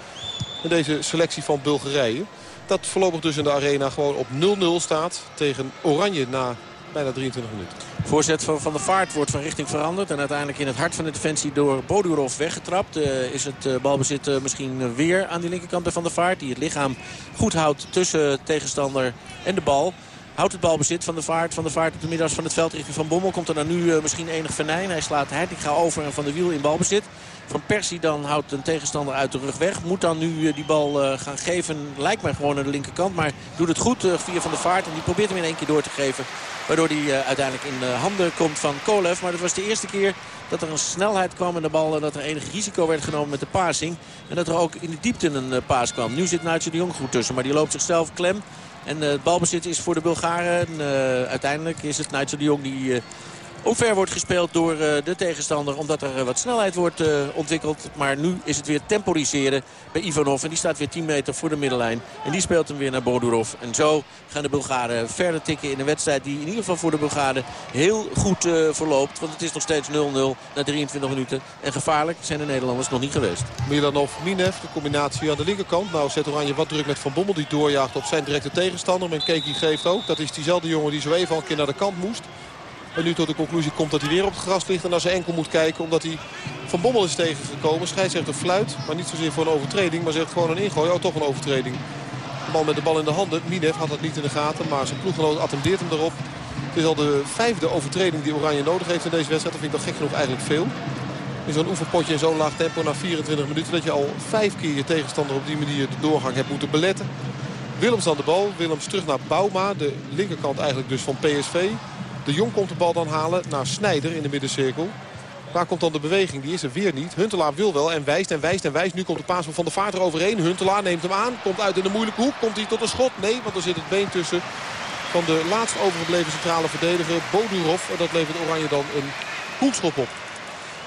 in deze selectie van Bulgarije. Dat voorlopig dus in de arena gewoon op 0-0 staat tegen Oranje na bijna 23 minuten. Voorzet van Van der Vaart wordt van richting veranderd. En uiteindelijk in het hart van de defensie door Bodurov weggetrapt. Uh, is het uh, balbezit uh, misschien weer aan die linkerkant bij Van der Vaart. Die het lichaam goed houdt tussen tegenstander en de bal. Houdt het balbezit van de vaart. Van de vaart op de middags van het veld richting Van Bommel. Komt er dan nu misschien enig venijn. Hij slaat ga over en Van de Wiel in balbezit. Van Persie dan houdt een tegenstander uit de rug weg. Moet dan nu die bal gaan geven. Lijkt mij gewoon aan de linkerkant. Maar doet het goed via Van de Vaart. En die probeert hem in één keer door te geven. Waardoor hij uiteindelijk in handen komt van Kolev. Maar dat was de eerste keer dat er een snelheid kwam in de bal. En dat er enig risico werd genomen met de passing. En dat er ook in de diepte een paas kwam. Nu zit Nuitje de Jong goed tussen. Maar die loopt zichzelf klem. En het balbezit is voor de Bulgaren. Uh, uiteindelijk is het Nigel de Jong die omver wordt gespeeld door uh, de tegenstander. Omdat er wat snelheid wordt ontwikkeld. Maar nu is het weer temporiseren bij Ivanov. En die staat weer 10 meter voor de middenlijn. En die speelt hem weer naar Bodurov. En zo gaan de Bulgaren verder tikken in een wedstrijd die in ieder geval voor de Bulgaren heel goed verloopt. Want het is nog steeds 0-0 na 23 minuten. En gevaarlijk zijn de Nederlanders nog niet geweest. Milanov, Minev, de combinatie aan de linkerkant. Nou zet Oranje wat druk met Van Bommel die doorjaagt op zijn directe tegenstander. Men Keki geeft ook. Dat is diezelfde jongen die zo even al een keer naar de kant moest. En nu tot de conclusie komt dat hij weer op het gras ligt en naar zijn enkel moet kijken. Omdat hij Van Bommel is tegengekomen. Scheidsrechter fluit, maar niet zozeer voor een overtreding. Maar zegt gewoon een ingooi. Oh, toch een overtreding. De man met de bal in de handen. Minev had dat niet in de gaten, maar zijn ploeggenoot attendeert hem erop. Het is al de vijfde overtreding die Oranje nodig heeft in deze wedstrijd. Dat vind ik toch gek genoeg eigenlijk veel. In zo'n oefenpotje in zo'n laag tempo na 24 minuten. Dat je al vijf keer je tegenstander op die manier de doorgang hebt moeten beletten. Willems aan de bal. Willems terug naar Bouma. De linkerkant eigenlijk dus van PSV. De Jong komt de bal dan halen naar Snijder in de middencirkel. Waar komt dan de beweging? Die is er weer niet. Huntelaar wil wel en wijst en wijst en wijst. Nu komt de paas van de vaart eroverheen. Huntelaar neemt hem aan. Komt uit in de moeilijke hoek. Komt hij tot een schot? Nee, want er zit het been tussen van de laatst overgebleven centrale verdediger Bodurov. En dat levert Oranje dan een hoekschop op.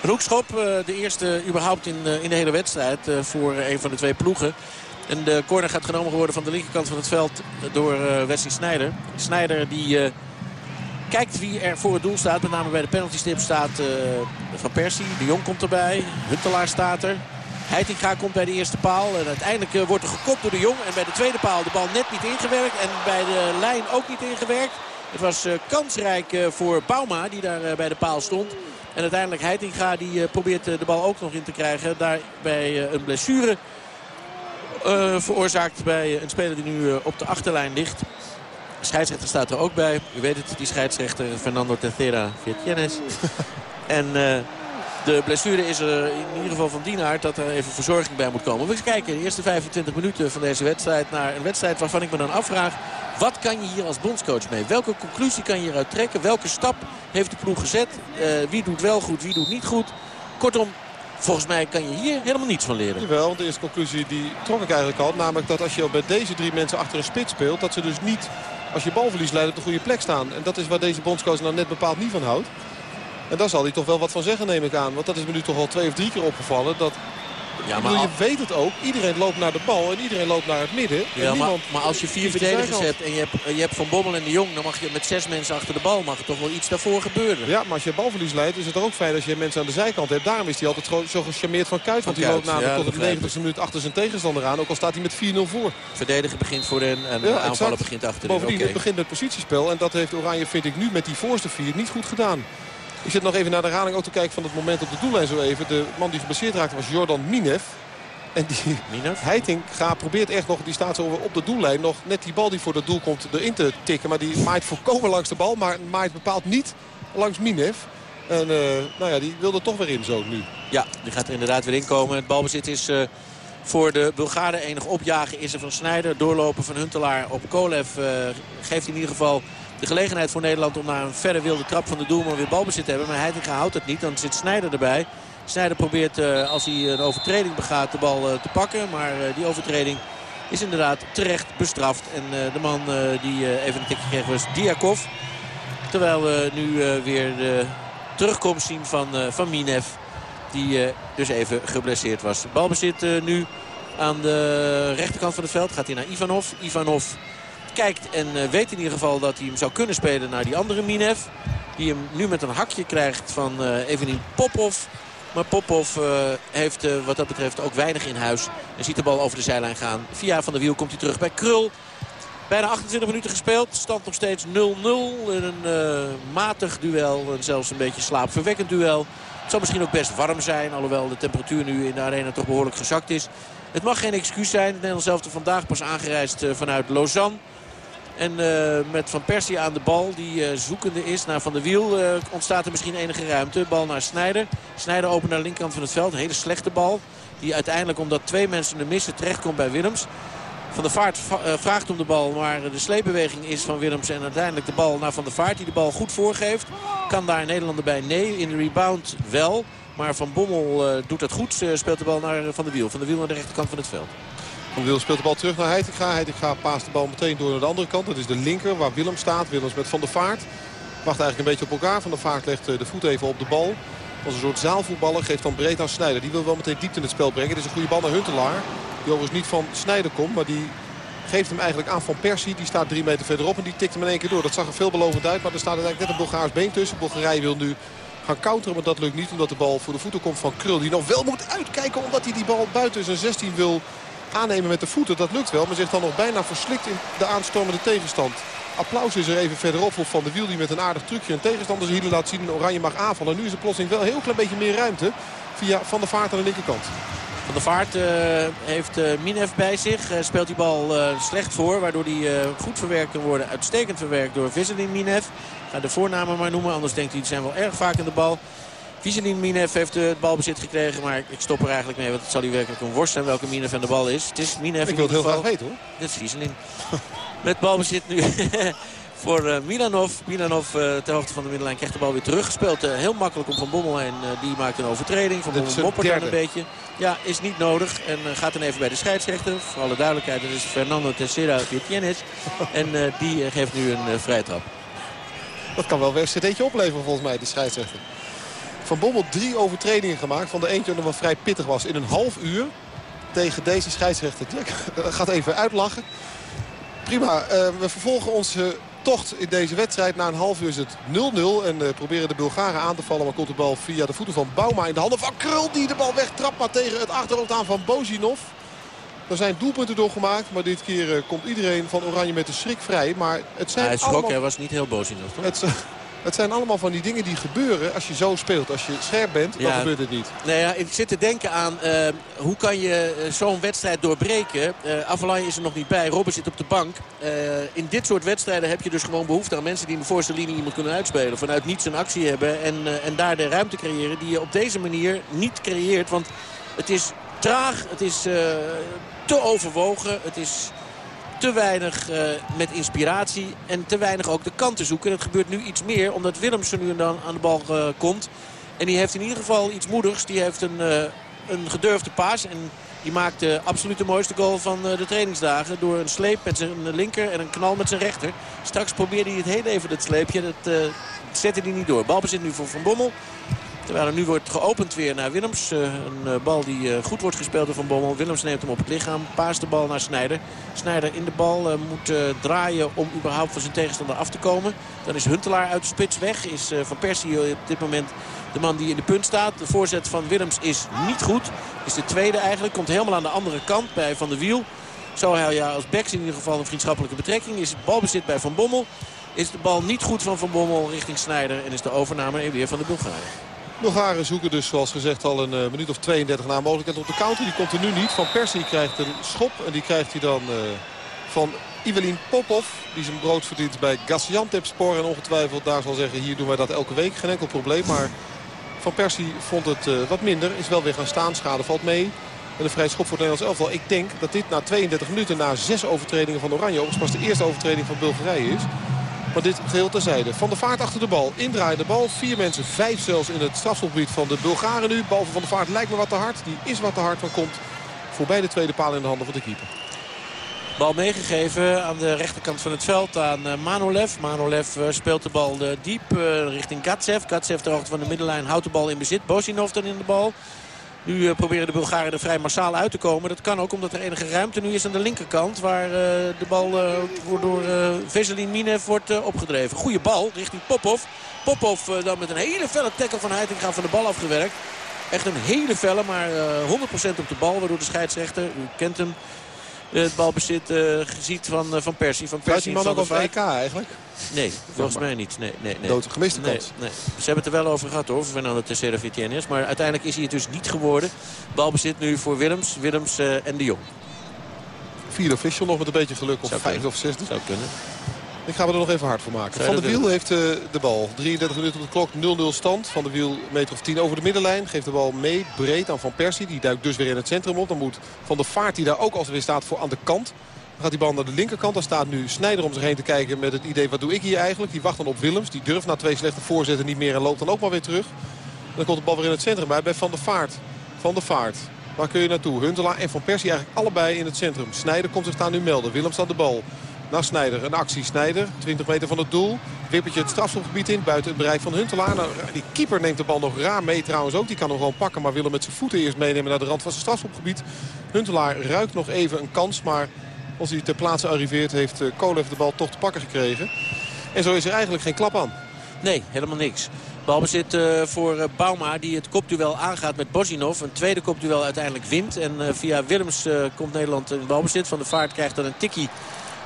Een hoekschop, de eerste überhaupt in, in de hele wedstrijd voor een van de twee ploegen. En de corner gaat genomen worden van de linkerkant van het veld door Wesley Snijder. Snijder die kijkt wie er voor het doel staat. Met name bij de penaltystip staat uh, Van Persie. De Jong komt erbij. Huntelaar staat er. Heitinga komt bij de eerste paal. En uiteindelijk uh, wordt er gekopt door de Jong. En bij de tweede paal de bal net niet ingewerkt. En bij de lijn ook niet ingewerkt. Het was uh, kansrijk voor Bauma die daar bij de paal stond. En uiteindelijk Heitinga die probeert de bal ook nog in te krijgen. Daarbij een blessure veroorzaakt bij een speler die nu op de achterlijn ligt. De scheidsrechter staat er ook bij. U weet het, die scheidsrechter Fernando Tercera Vietjenes. en uh, de blessure is er in ieder geval van die aard dat er even verzorging bij moet komen. We kijken de eerste 25 minuten van deze wedstrijd naar een wedstrijd waarvan ik me dan afvraag... wat kan je hier als bondscoach mee? Welke conclusie kan je hieruit trekken? Welke stap heeft de ploeg gezet? Uh, wie doet wel goed, wie doet niet goed? Kortom, Volgens mij kan je hier helemaal niets van leren. Jawel, want de eerste conclusie die trok ik eigenlijk al. Namelijk dat als je bij deze drie mensen achter een spits speelt... dat ze dus niet als je balverlies leidt op de goede plek staan. En dat is waar deze bondscoach nou net bepaald niet van houdt. En daar zal hij toch wel wat van zeggen, neem ik aan. Want dat is me nu toch al twee of drie keer opgevallen. Dat ja, maar je weet het ook. Iedereen loopt naar de bal en iedereen loopt naar het midden. Ja, maar, maar, als je vier verdedigers hebt en je hebt, je hebt Van Bommel en de Jong... dan mag je met zes mensen achter de bal mag er toch wel iets daarvoor gebeuren. Ja, maar als je balverlies leidt is het ook fijn als je mensen aan de zijkant hebt. Daarom is hij altijd zo gecharmeerd van Kuit. Want hij loopt namelijk tot de 90ste minuut achter zijn tegenstander aan. Ook al staat hij met 4-0 voor. Verdedigen begint voor hen en ja, aanvallen begint achter Bovendien, okay. het begint met positiespel. En dat heeft Oranje, vind ik, nu met die voorste vier niet goed gedaan. Ik zit nog even naar de herhaling ook te kijken van het moment op de doellijn zo even. De man die geblesseerd raakte was Jordan Minev. En die Heiting gaat, probeert echt nog, die staat zo op de doellijn, nog net die bal die voor het doel komt erin te tikken. Maar die maait voorkomen langs de bal, maar maait bepaald niet langs Minev. En uh, nou ja, die wilde toch weer in zo nu. Ja, die gaat er inderdaad weer inkomen. Het balbezit is uh, voor de Bulgaren enig opjagen is er van Snijder. Doorlopen van Huntelaar op Kolev uh, geeft in ieder geval de gelegenheid voor Nederland om naar een verre wilde trap van de doelman weer balbezit te hebben. Maar Heitinga houdt het niet, dan zit Snijder erbij. Snijder probeert uh, als hij een overtreding begaat de bal uh, te pakken. Maar uh, die overtreding is inderdaad terecht bestraft. En de man die even een tikje kreeg was Diakov. Terwijl we nu weer de terugkomst zien van, van Minev. Die dus even geblesseerd was. Balbezit nu aan de rechterkant van het veld. Gaat hij naar Ivanov. Ivanov kijkt en weet in ieder geval dat hij hem zou kunnen spelen naar die andere Minev. Die hem nu met een hakje krijgt van uh, Evenin Popov. Maar Popov uh, heeft wat dat betreft ook weinig in huis. En ziet de bal over de zijlijn gaan. Via Van de Wiel komt hij terug bij Krul. Bijna 28 minuten gespeeld. Stand nog steeds 0-0. Een matig duel. En zelfs een beetje slaapverwekkend duel. Het zal misschien ook best warm zijn. Alhoewel de temperatuur nu in de arena toch behoorlijk gezakt is. Het mag geen excuus zijn. Het Nederlands zelf vandaag pas aangereisd vanuit Lausanne. En uh, met Van Persie aan de bal, die uh, zoekende is naar Van der Wiel, uh, ontstaat er misschien enige ruimte. Bal naar Snijder. Snijder opent naar de linkerkant van het veld. Hele slechte bal. Die uiteindelijk, omdat twee mensen de missen, terechtkomt bij Willems. Van der Vaart vraagt om de bal, maar de sleepbeweging is van Willems. En uiteindelijk de bal naar Van der Vaart, die de bal goed voorgeeft. Kan daar Nederlander bij? Nee, in de rebound wel. Maar Van Bommel doet dat goed, speelt de bal naar Van der Wiel. Van der Wiel naar de rechterkant van het veld. Van Wil speelt de bal terug naar Heitinga. Heitinga paast de bal meteen door naar de andere kant. Dat is de linker waar Willem staat. Willems met Van der Vaart. Wacht eigenlijk een beetje op elkaar. Van der Vaart legt de voet even op de bal. Als een soort zaalvoetballer geeft dan breed aan Snijder. Die wil wel meteen diepte in het spel brengen. Het is een goede bal naar Huntelaar. Die overigens niet van Snijder komt. Maar die geeft hem eigenlijk aan van Persie. Die staat drie meter verderop en die tikt hem in één keer door. Dat zag er veelbelovend uit. Maar er staat eigenlijk net een Bulgaars been tussen. Bulgarije wil nu gaan counteren. Maar dat lukt niet omdat de bal voor de voeten komt van Krul. Die nog wel moet uitkijken omdat hij die bal buiten zijn 16 wil aannemen met de voeten. Dat lukt wel, maar zich dan nog bijna verslikt in de aanstormende tegenstand. Applaus is er even verderop voor Van de Wiel die met een aardig trucje een tegenstander hielen laat zien. Oranje mag aanvallen. Nu is er plotseling wel een heel klein beetje meer ruimte via Van der Vaart aan de linkerkant. Van der Vaart uh, heeft uh, Minev bij zich. Uh, speelt die bal slecht voor. Waardoor die goed verwerkt kan worden. Uitstekend verwerkt door Visselin Minev. Ga de voornamen maar noemen. Anders denkt hij, die zijn wel erg vaak in de bal. Vizelin Minev heeft het balbezit gekregen. Maar ik stop er eigenlijk mee. Want het zal hij werkelijk een worst zijn welke Minev aan de bal is. Het is Minev Ik wil het heel graag weten hoor. Dit is Vizelin. Met balbezit nu voor uh, Milanov. Milanov uh, ter hoogte van de middenlijn krijgt de bal weer teruggespeeld. Uh, heel makkelijk om Van Bommel heen. die maakt een overtreding. Van Bommel moppert dan een beetje. Ja, is niet nodig. En gaat dan even bij de scheidsrechter. Voor alle duidelijkheid, dat is Fernando Teixeira Gutierrez. en die geeft nu een vrije trap. Dat kan wel weer een cd'tje opleveren volgens mij, die scheidsrechter. Van Bommel drie overtredingen gemaakt. Van de eentje nog wel vrij pittig was in een half uur. Tegen deze scheidsrechter. Gaat even uitlachen. Prima, uh, we vervolgen onze tocht in deze wedstrijd. Na een half uur is het 0-0. En uh, proberen de Bulgaren aan te vallen. Maar komt de bal via de voeten van Bauma in de handen van Krul. Die de bal wegtrapt. Maar tegen het achterhoofd aan van Bozinov. Er zijn doelpunten doorgemaakt. Maar dit keer uh, komt iedereen van Oranje met de schrik vrij. Maar het zijn hij schrok, allemaal... hij was niet heel Bozinov. Toch? Het, het zijn allemaal van die dingen die gebeuren als je zo speelt. Als je scherp bent, dan gebeurt het niet. Nou ja, ik zit te denken aan uh, hoe kan je zo'n wedstrijd doorbreken. Uh, is er nog niet bij. Robben zit op de bank. Uh, in dit soort wedstrijden heb je dus gewoon behoefte aan mensen die in de voorste linie iemand kunnen uitspelen. Vanuit niets een actie hebben en, en daar de ruimte creëren die je op deze manier niet creëert. Want het is traag, het is te overwogen, het is te weinig uh, met inspiratie en te weinig ook de kanten zoeken. En het gebeurt nu iets meer omdat Willemsen nu dan aan de bal uh, komt. En die heeft in ieder geval iets moedigs. Die heeft een, uh, een gedurfde paas. En die maakt de absoluut de mooiste goal van de trainingsdagen. Door een sleep met zijn linker en een knal met zijn rechter. Straks probeerde hij het heel even, dat sleepje. Dat zette hij niet door. Balbezit nu voor Van Bommel. Er nu wordt geopend weer naar Willems. Uh, een uh, bal die uh, goed wordt gespeeld door Van Bommel. Willems neemt hem op het lichaam. Paast de bal naar Snijder. Snijder in de bal moet draaien om überhaupt van zijn tegenstander af te komen. Dan is Huntelaar uit de spits weg. Is Van Persie op dit moment de man die in de punt staat. De voorzet van Willems is niet goed. Is de tweede eigenlijk. Komt helemaal aan de andere kant bij Van der Wiel. Zo hij ja, als backs in ieder geval een vriendschappelijke betrekking. Is het balbezit bij Van Bommel. Is de bal niet goed van Van Bommel richting Snijder. En is de overname weer van de Bulgaren. Bulgaren zoeken dus zoals gezegd al een uh, minuut of 32 na mogelijkheid op de counter. Die komt er nu niet. Van Persie krijgt een schop. En die krijgt hij dan uh, van Ivelin Popov. Die zijn brood verdient bij Gaziantepspor. En ongetwijfeld daar zal zeggen hier doen wij dat elke week. Geen enkel probleem. Maar Van Persie vond het uh, wat minder. Is wel weer gaan staan. Schade valt mee. En een vrij schop voor het Nederlands elftal. Ik denk dat dit na 32 minuten, na zes overtredingen van Oranje... overigens pas de eerste overtreding van Bulgarije is... Maar dit geheel terzijde. Van de vaart achter de bal. Indraaien de bal. Vier mensen. Vijf zelfs in het strafschopgebied van de Bulgaren nu. Bal van de vaart lijkt me wat te hard. Die is wat te hard. Maar komt voorbij de tweede paal in de handen van de keeper. Bal meegegeven aan de rechterkant van het veld aan uh, Manolev. Manolev uh, speelt de bal uh, diep richting Gatsev. Gatsev ter hoogte van de middenlijn houdt de bal in bezit. Bosinov dan in de bal. Nu uh, proberen de Bulgaren er vrij massaal uit te komen. Dat kan ook omdat er enige ruimte nu is aan de linkerkant. Waar uh, de bal uh, door Veselin Minev wordt opgedreven. Goede bal richting Popov. Popov dan met een hele felle tackle van Heitinga van de bal afgewerkt. Echt een hele felle, maar 100% op de bal. Waardoor de scheidsrechter, u kent hem, het balbezit uh, ziet van, uh, van Persie. Van Persie man ook op EK eigenlijk? Nee, volgens mij niet. Nee, nee, nee. Dood, gemiste nee, kans. Nee. Ze hebben het er wel over gehad hoor, Fernando Tessera is. Maar uiteindelijk is hij het dus niet geworden. Balbezit nu voor Willems, Willems uh, en de Jong. Vierde official nog met een beetje geluk. Of vijfde of zesde. Zou kunnen. Ik ga er nog even hard voor maken. Van de Wiel heeft uh, de bal. 33 minuten op de klok, 0-0 stand. Van de Wiel meter of 10 over de middenlijn. Geeft de bal mee, breed aan Van Persie. Die duikt dus weer in het centrum op. Dan moet Van de Vaart, die daar ook als weer staat, voor aan de kant. Dan gaat die bal naar de linkerkant. Dan staat nu Snijder om zich heen te kijken met het idee... wat doe ik hier eigenlijk? Die wacht dan op Willems. Die durft na twee slechte voorzetten niet meer en loopt dan ook maar weer terug. Dan komt de bal weer in het centrum bij, bij Van der Vaart. Van der Vaart. Waar kun je naartoe? Huntelaar en Van Persie eigenlijk allebei in het centrum. Snijder komt zich daar nu melden. Willems staat de bal naar Snijder. Een actie Snijder, 20 meter van het doel. Wippertje het strafschopgebied in, buiten het bereik van Huntelaar. Nou, die keeper neemt de bal nog raar mee trouwens ook. Die kan hem gewoon pakken, maar wil hem met zijn voeten eerst meenemen naar de rand van zijn strafschopgebied. Huntelaar ruikt nog even een kans, maar als hij ter plaatse arriveert... heeft eh, Kolev de bal toch te pakken gekregen. En zo is er eigenlijk geen klap aan. Nee, helemaal niks. Balbezit uh, voor uh, Bauma die het kopduel aangaat met Bozinov. Een tweede kopduel uiteindelijk wint. En via Willems komt Nederland in balbezit. Van de Vaart krijgt dan een tikkie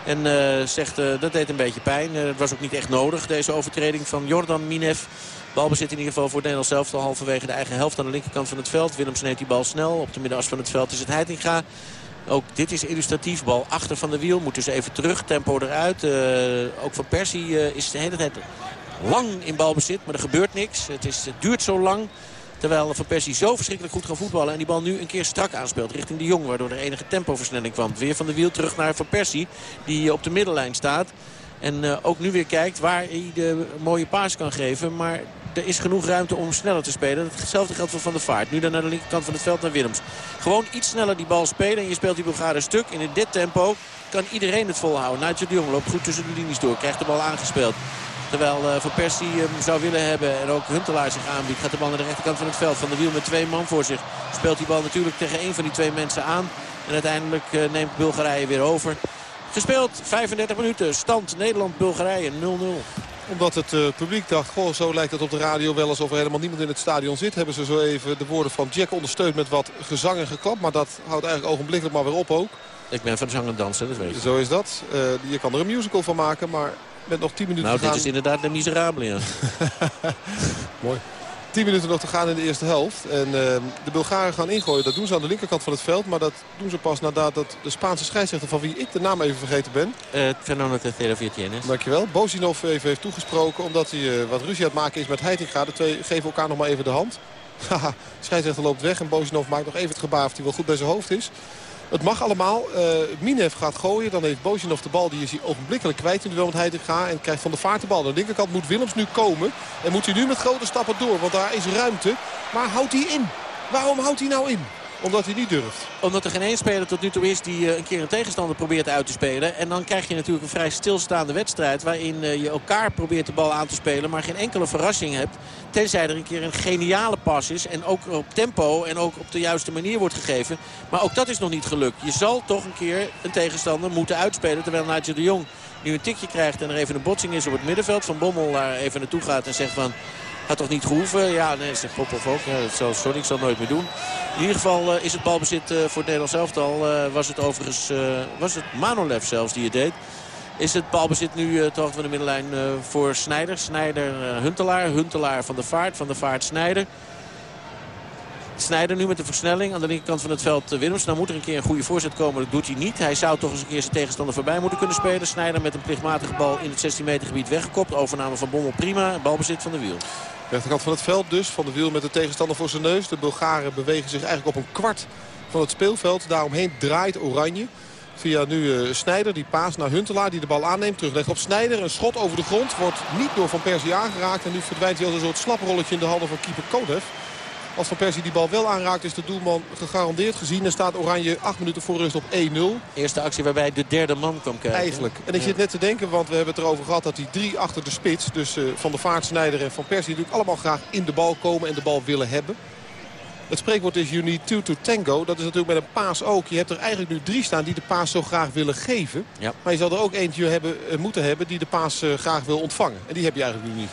en uh, zegt uh, dat deed een beetje pijn. Uh, het was ook niet echt nodig deze overtreding van Jordan Minev. Balbezit in ieder geval voor Nederland zelf al halverwege de eigen helft aan de linkerkant van het veld. Willem neemt die bal snel. Op de middenas van het veld is het Heitinga. Ook dit is illustratief. Bal achter van de wiel. Moet dus even terug. Tempo eruit. ook van Persie is de hele tijd lang in balbezit. Maar er gebeurt niks. Het, is, het duurt zo lang. Terwijl Van Persie zo verschrikkelijk goed gaat voetballen. En die bal nu een keer strak aanspeelt richting de Jong. Waardoor er enige tempoversnelling kwam. Weer van de wiel terug naar Van Persie. Die op de middenlijn staat. En uh, ook nu weer kijkt waar hij de mooie paas kan geven. Maar er is genoeg ruimte om sneller te spelen. Hetzelfde geldt voor Van der Vaart. Nu dan naar de linkerkant van het veld naar Willems. Gewoon iets sneller die bal spelen. En je speelt die Bulgaren stuk. En in dit tempo kan iedereen het volhouden. Nigel de Jong loopt goed tussen de linies door. Krijgt de bal aangespeeld. Terwijl uh, Van Persie hem zou willen hebben en ook Huntelaar zich aanbiedt. Gaat de bal naar de rechterkant van het veld. Van de wiel met twee man voor zich. Speelt die bal natuurlijk tegen een van die twee mensen aan. En uiteindelijk uh, neemt Bulgarije weer over. Gespeeld 35 minuten. Stand Nederland-Bulgarije 0-0 omdat het uh, publiek dacht, goh, zo lijkt het op de radio wel alsof er helemaal niemand in het stadion zit. Hebben ze zo even de woorden van Jack ondersteund met wat gezang en geklap. Maar dat houdt eigenlijk ogenblikkelijk maar weer op ook. Ik ben van zang en dansen, dat weet je. Zo is dat. Uh, je kan er een musical van maken, maar met nog 10 minuten nou, te gaan... dit is inderdaad de miserabele, ja. Mooi. 10 minuten nog te gaan in de eerste helft. En uh, de Bulgaren gaan ingooien. Dat doen ze aan de linkerkant van het veld. Maar dat doen ze pas nadat dat de Spaanse scheidsrechter... van wie ik de naam even vergeten ben. Uh, Fernando Tercero Viertienes. Dankjewel. Bozinov even heeft toegesproken. Omdat hij uh, wat ruzie aan het maken is met Heitinga. De twee geven elkaar nog maar even de hand. Haha, scheidsrechter loopt weg. En Bozinov maakt nog even het gebaar of hij wel goed bij zijn hoofd is. Het mag allemaal. Uh, Minev gaat gooien. Dan heeft Bozinov de bal. Die is hij ogenblikkelijk kwijt in de duel met. En krijgt van de vaart de bal. Aan de linkerkant moet Willems nu komen. En moet hij nu met grote stappen door. Want daar is ruimte. Maar houdt hij in? Waarom houdt hij nou in? Omdat hij niet durft. Omdat er geen één speler tot nu toe is die uh, een keer een tegenstander probeert uit te spelen. En dan krijg je natuurlijk een vrij stilstaande wedstrijd. Waarin uh, je elkaar probeert de bal aan te spelen. Maar geen enkele verrassing hebt. Tenzij er een keer een geniale pas is. En ook op tempo en ook op de juiste manier wordt gegeven. Maar ook dat is nog niet gelukt. Je zal toch een keer een tegenstander moeten uitspelen. Terwijl Nigel de Jong nu een tikje krijgt en er even een botsing is op het middenveld. Van Bommel daar even naartoe gaat en zegt van... Had toch niet gehoeven? Ja, nee, zegt Popov ook. Ja, dat zal, ik zal nooit meer doen. In ieder geval uh, is het balbezit uh, voor het Nederlands elftal. Uh, was het overigens was het Manolev zelfs die het deed. Is het balbezit nu hoogte van de middenlijn voor Snijder. Snijder Huntelaar. Huntelaar van de Vaart. Van de Vaart Snijder. Snijder nu met de versnelling aan de linkerkant van het veld Willems. Nou moet er een keer een goede voorzet komen. Dat doet hij niet. Hij zou toch eens een keer zijn tegenstander voorbij moeten kunnen spelen. Snijder met een plichtmatige bal in het 16 meter gebied weggekopt. Overname van Bommel prima. Balbezit van de wiel. Rechterkant van het veld dus. Van de wiel met de tegenstander voor zijn neus. De Bulgaren bewegen zich eigenlijk op een kwart van het speelveld. Daaromheen draait Oranje. Via nu uh, Snijder, die paas naar Huntelaar, die de bal aanneemt. Teruglegt op Snijder. Een schot over de grond. Wordt niet door Van Persie aangeraakt. En nu verdwijnt hij als een soort slaprolletje in de handen van keeper Kodev. Als Van Persie die bal wel aanraakt is de doelman gegarandeerd gezien. En staat Oranje 8 minuten voor rust op 1-0. Eerste actie waarbij de derde man kwam kijken. Eigenlijk. En ik zit net te denken, want we hebben het erover gehad dat die drie achter de spits. Dus uh, Van der Vaart, Snijder en Van Persie natuurlijk allemaal graag in de bal komen en de bal willen hebben. Het spreekwoord is you need two to tango. Dat is natuurlijk met een paas ook. Je hebt er eigenlijk nu drie staan die de paas zo graag willen geven. Ja. Maar je zal er ook eentje hebben, eh, moeten hebben die de paas eh, graag wil ontvangen. En die heb je eigenlijk nu niet.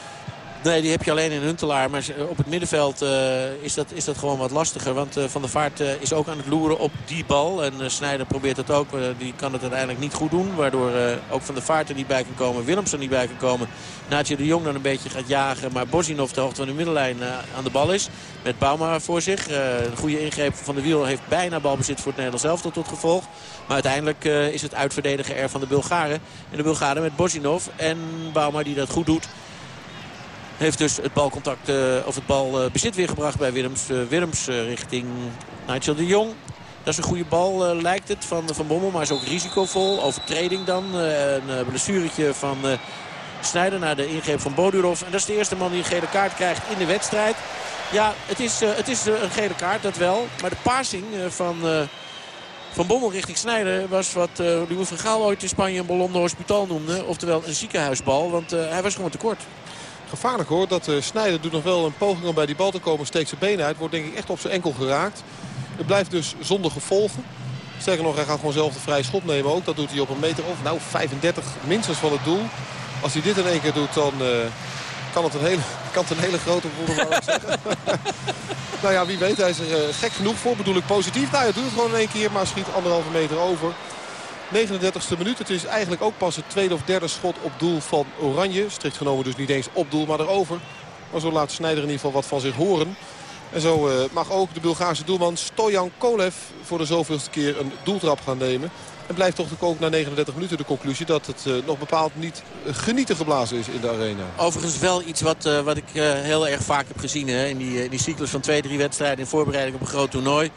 Nee, die heb je alleen in Huntelaar. Maar op het middenveld uh, is, dat, is dat gewoon wat lastiger. Want uh, Van der Vaart uh, is ook aan het loeren op die bal. En Snijder probeert het ook. die kan het uiteindelijk niet goed doen. Waardoor ook Van der Vaart er niet bij kan komen. Willems er niet bij kan komen. Naatje de Jong dan een beetje gaat jagen. Maar Bosinov de hoogte van de middenlijn aan de bal is. Met Bauma voor zich. een goede ingreep van de wiel heeft bijna balbezit voor het Nederlands elftal tot gevolg. Maar uiteindelijk is het uitverdedigen er van de Bulgaren. En de Bulgaren met Bosinov en Bauma die dat goed doet. Heeft dus het balcontact uh, of het balbezit weer gebracht bij Willems. Uh, Willems uh, richting Nigel de Jong. Dat is een goede bal, lijkt het, van Van Bommel. Maar is ook risicovol. Overtreding dan. een blessuretje van Snijder naar de ingreep van Bodurov. En dat is de eerste man die een gele kaart krijgt in de wedstrijd. Ja, het is, het is een gele kaart, dat wel. Maar de passing van... Van Bommel richting Snijder was wat uh, Louis van Gaal ooit in Spanje een ballon de hospitaal noemde. Oftewel een ziekenhuisbal, want uh, hij was gewoon tekort gevaarlijk hoor. Dat uh, Snijder doet nog wel een poging om bij die bal te komen. Steekt zijn benen uit. Wordt denk ik echt op zijn enkel geraakt. Het blijft dus zonder gevolgen. Sterker nog, hij gaat gewoon zelf de vrije schop nemen ook. Dat doet hij op een meter of nou 35 minstens van het doel. Als hij dit in één keer doet, dan uh, kan, het een hele, kan het een hele grote zeggen. nou ja, wie weet. Hij is er uh, gek genoeg voor. Bedoel ik positief. Nou, hij doet het gewoon in één keer. Maar schiet anderhalve meter over. 39e minuut. Het is eigenlijk ook pas het tweede of derde schot op doel van Oranje. Strikt genomen dus niet eens op doel, maar erover. Maar zo laat Snijder in ieder geval wat van zich horen. En zo uh, mag ook de Bulgaarse doelman Stojan Kolev voor de zoveelste keer een doeltrap gaan nemen. En blijft toch ook na 39 minuten de conclusie dat het uh, nog bepaald niet genieten geblazen is in de arena. Overigens wel iets wat, uh, wat ik heel erg vaak heb gezien hè, in, die, in die cyclus van twee, drie wedstrijden in voorbereiding op een groot toernooi.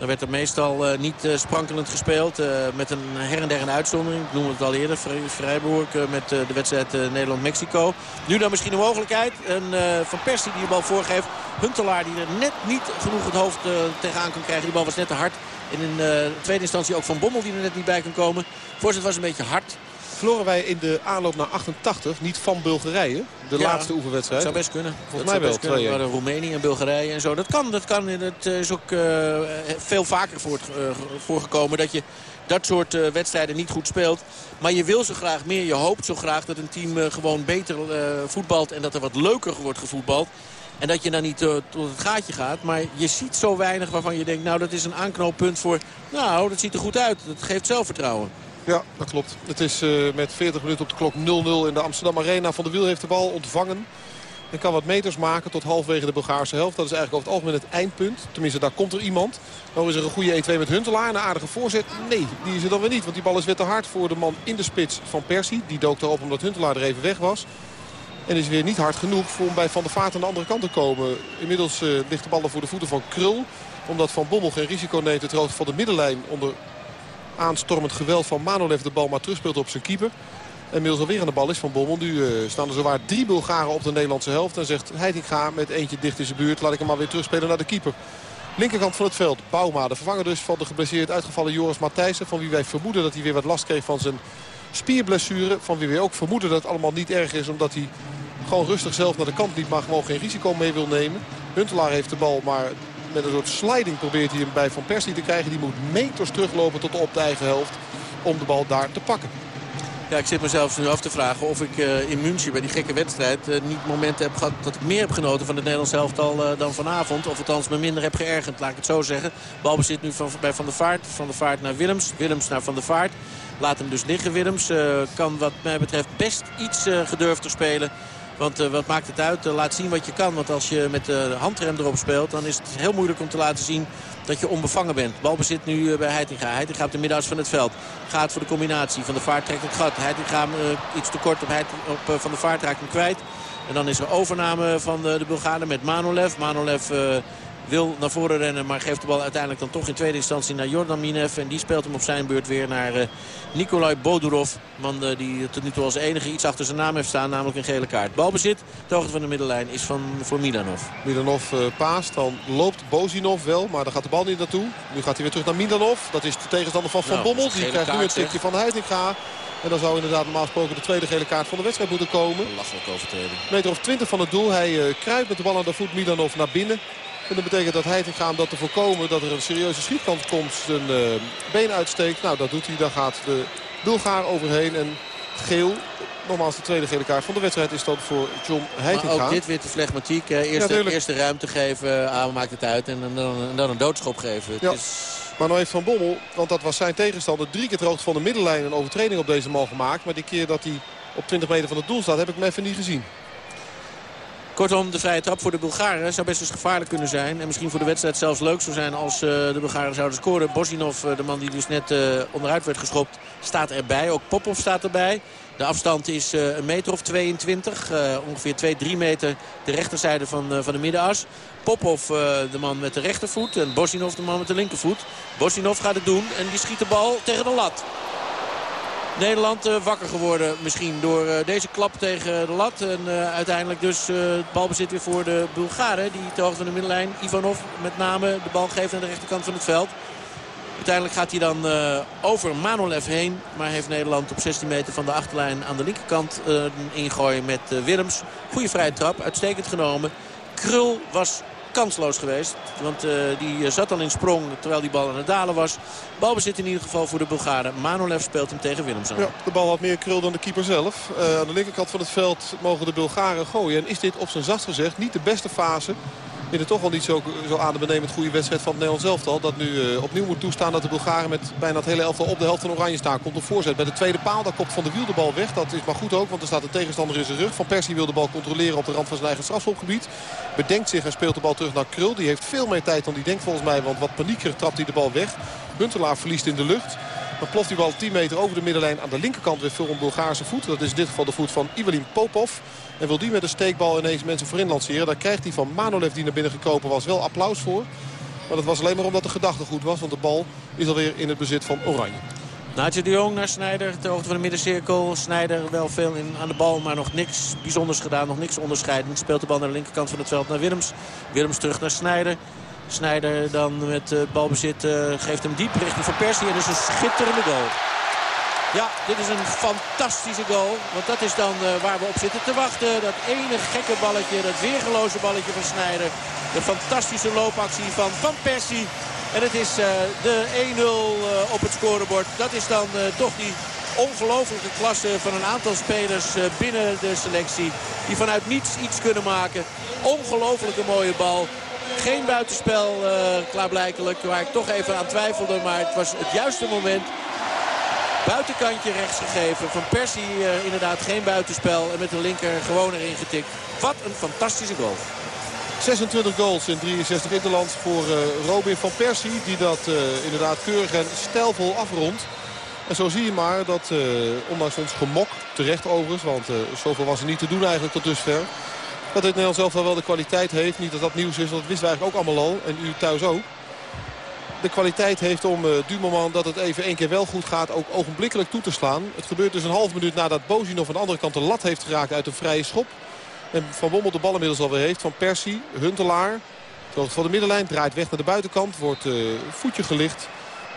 Dan werd er meestal uh, niet uh, sprankelend gespeeld. Uh, met een her en der een uitzondering. Ik noemde het al eerder. Vrijburg met de wedstrijd Nederland-Mexico. Nu dan misschien een mogelijkheid. En, van Persie die de bal voorgeeft. Huntelaar die er net niet genoeg het hoofd tegenaan kan krijgen. Die bal was net te hard. En in tweede instantie ook Van Bommel die er net niet bij kan komen. Voorzet was een beetje hard verloren wij in de aanloop naar 88 niet van Bulgarije. De laatste oefenwedstrijd. Dat zou best kunnen. Volgens mij wel. Twee. Roemenië en Bulgarije en zo. Dat kan. Dat kan. Het is ook uh, veel vaker voor, uh, voorgekomen dat je dat soort uh, wedstrijden niet goed speelt. Maar je wil zo graag meer. Je hoopt zo graag dat een team gewoon beter voetbalt. En dat er wat leuker wordt gevoetbald. En dat je dan niet tot het gaatje gaat. Maar je ziet zo weinig waarvan je denkt... nou, dat is een aanknooppunt voor... nou, dat ziet er goed uit. Dat geeft zelfvertrouwen. Ja, dat klopt. Het is uh, met 40 minuten op de klok 0-0 in de Amsterdam Arena. Van de Wiel heeft de bal ontvangen. En kan wat meters maken tot halfwege de Bulgaarse helft. Dat is eigenlijk over het algemeen het eindpunt. Tenminste, daar komt er iemand. Dan is er een goede 1-2 met Huntelaar. Een aardige voorzet. Nee, die is er dan weer niet. Want die bal is weer te hard voor de man in de spits van Persie. Die dook erop omdat Huntelaar er even weg was. En is weer niet hard genoeg voor om bij Van der Vaart aan de andere kant te komen. Inmiddels uh, ligt de bal voor de voeten van Krul. Omdat Van Bommel geen risico neemt het rood van de middenlijn onder aanstormend geweld van Manolev de bal maar terugspeelt op zijn keeper. En inmiddels alweer aan de bal is van Bommel. Nu uh, staan er zowaar drie Bulgaren op de Nederlandse helft. En zegt ga met eentje dicht in zijn buurt. Laat ik hem maar weer terugspelen naar de keeper. Linkerkant van het veld, Bouma. De vervanger dus van de geblesseerd uitgevallen Joris Matthijssen. Van wie wij vermoeden dat hij weer wat last kreeg van zijn spierblessure. Van wie wij ook vermoeden dat het allemaal niet erg is. Omdat hij gewoon rustig zelf naar de kant liep. Maar gewoon geen risico mee wil nemen. Huntelaar heeft de bal, maar met een soort sliding probeert hij hem bij Van Persie te krijgen. Die moet meters teruglopen tot op de eigen helft om de bal daar te pakken. Ja, ik zit mezelf nu af te vragen of ik uh, in München bij die gekke wedstrijd... Uh, niet momenten heb gehad dat ik meer heb genoten van het Nederlands elftal uh, dan vanavond. Of althans me minder heb geërgerd, laat ik het zo zeggen. Balbezit nu van, bij Van der Vaart. Van der Vaart naar Willems. Willems naar Van der Vaart. Laat hem dus liggen, Willems. kan wat mij betreft best iets gedurfder spelen. Want uh, wat maakt het uit? Uh, laat zien wat je kan. Want als je met de handrem erop speelt... dan is het heel moeilijk om te laten zien dat je onbevangen bent. Balbezit nu uh, bij Heitinga. Heitinga op de middenhuis van het veld. Gaat voor de combinatie. Van de Vaart trekt gat. Heitinga iets te kort op, op Van de Vaart raakt hem kwijt. En dan is er overname van de, de Bulgaren met Manolev. Manolev wil naar voren rennen. Maar geeft de bal uiteindelijk dan toch in tweede instantie naar Jordan Minev. En die speelt hem op zijn beurt weer naar uh, Nikolai Bodurov. Man uh, die tot nu toe als enige iets achter zijn naam heeft staan. Namelijk een gele kaart. Balbezit, de hoogte van de middenlijn, is van, voor Milanov. Milanov uh, paast. Dan loopt Bozinov wel. Maar dan gaat de bal niet naartoe. Nu gaat hij weer terug naar Milanov. Dat is de tegenstander van Van nou, Bommel. Die krijgt nu een tikje van Heitinga. En dan zou inderdaad normaal gesproken de tweede gele kaart van de wedstrijd moeten komen. Lachelijk overtreding. Meter of 20 van het doel. Hij uh, kruipt met de bal aan de voet Milanov naar binnen. En dat betekent dat Heitinga om dat te voorkomen dat er een serieuze schietkant komt zijn uh, been uitsteekt. Nou, dat doet hij. Dan gaat de Bulgaar overheen. En geel, nogmaals de tweede gele kaart van de wedstrijd is dat voor John Heitinga. Maar ook dit weer de flegmatiek. Eerst, ja, eerst de ruimte geven, ah, maakt het uit. En dan, dan een doodschop geven. Het ja. is... Maar nou heeft Van Bommel, want dat was zijn tegenstander... drie keer hoogte van de middenlijn een overtreding op deze man gemaakt. Maar die keer dat hij op 20 meter van het doel staat, heb ik hem even niet gezien. Kortom, de vrije trap voor de Bulgaren zou best eens gevaarlijk kunnen zijn. En misschien voor de wedstrijd zelfs leuk zou zijn als uh, de Bulgaren zouden scoren. Bosinov, uh, de man die dus net uh, onderuit werd geschopt, staat erbij. Ook Popov staat erbij. De afstand is een meter of 22. ongeveer 2, 3 meter de rechterzijde van, van de middenas. Popov de man met de rechtervoet en Bosinov de man met de linkervoet. Bosinov gaat het doen en die schiet de bal tegen de lat. Nederland uh, wakker geworden misschien door uh, deze klap tegen de lat. En uh, uiteindelijk dus het balbezit weer voor de Bulgaren. Die ter hoogte van de middenlijn, Ivanov met name, de bal geeft aan de rechterkant van het veld. Uiteindelijk gaat hij dan over Manolev heen. Maar heeft Nederland op 16 meter van de achterlijn aan de linkerkant ingooien met Willems. Goede vrije trap, uitstekend genomen. Krul was kansloos geweest. Want uh, die zat al in sprong terwijl die bal aan het dalen was. Balbezit in ieder geval voor de Bulgaren. Manolev speelt hem tegen Willems Ja, de bal had meer krul dan de keeper zelf. Uh, aan de linkerkant van het veld mogen de Bulgaren gooien. En is dit op zijn zacht gezegd niet de beste fase in de toch wel niet zo, zo adembenemend goede wedstrijd van het Nederlands elftal. Dat nu uh, opnieuw moet toestaan dat de Bulgaren met bijna het hele elftal op de helft van Oranje staan. Komt op voorzet bij de tweede paal. Daar komt Van de Wiel de bal weg. Dat is maar goed ook, want er staat een tegenstander in zijn rug. Van Persie wil de bal controleren op de rand van zijn eigen strafschopgebied. Bedenkt zich en speelt de bal terug naar Krul. Die heeft veel meer tijd dan die denkt volgens mij. Want wat paniekerig trapt hij de bal weg. Huntelaar verliest in de lucht. Dan ploft die bal 10 meter over de middenlijn aan de linkerkant weer voor een Bulgaarse voet. Dat is in dit geval de voet van Ivelin Popov. En wil die met een steekbal ineens mensen voorin lanceren. Daar krijgt hij van Manolev die naar binnen gekropen was wel applaus voor. Maar dat was alleen maar omdat de gedachte goed was. Want de bal is alweer in het bezit van Oranje. Naatje de Jong naar Snijder, ter hoogte van de middencirkel. Snijder wel veel in, aan de bal, maar nog niks bijzonders gedaan. Nog niks onderscheidend. Speelt de bal naar de linkerkant van het veld naar Willems. Willems terug naar Snijder. Snijder dan met uh, balbezit uh, geeft hem diep richting Van Persie. En dus een schitterende goal. Ja, dit is een fantastische goal. Want dat is dan uh, waar we op zitten te wachten. Dat ene gekke balletje, dat weergeloze balletje van Snijder. De fantastische loopactie van Van Persie. En het is de 1-0 uh, op het scorebord. Dat is dan toch die ongelofelijke klasse van een aantal spelers binnen de selectie. Die vanuit niets iets kunnen maken. Ongelofelijke mooie bal. Geen buitenspel uh, klaarblijkelijk, waar ik toch even aan twijfelde. Maar het was het juiste moment. Buitenkantje rechts gegeven. Van Persie uh, inderdaad geen buitenspel. En met de linker gewoon erin getikt. Wat een fantastische goal. 26 goals in 63 interlands voor uh, Robin van Persie. Die dat inderdaad keurig en stijlvol afrondt. En zo zie je maar dat, ondanks ons gemok, terecht overigens... want zoveel was er niet te doen eigenlijk tot dusver... Dat het Nederlands zelf wel de kwaliteit heeft. Niet dat dat nieuws is, want dat wisten we eigenlijk ook allemaal al. En u thuis ook. De kwaliteit heeft om uh, du moment dat het even één keer wel goed gaat... ook ogenblikkelijk toe te slaan. Het gebeurt dus een half minuut nadat Bozinov aan de andere kant de lat heeft geraakt uit een vrije schop. En Van Bommel de bal inmiddels alweer heeft. Van Persie, Huntelaar. Terwijl van de middenlijn draait weg naar de buitenkant. Wordt uh, voetje gelicht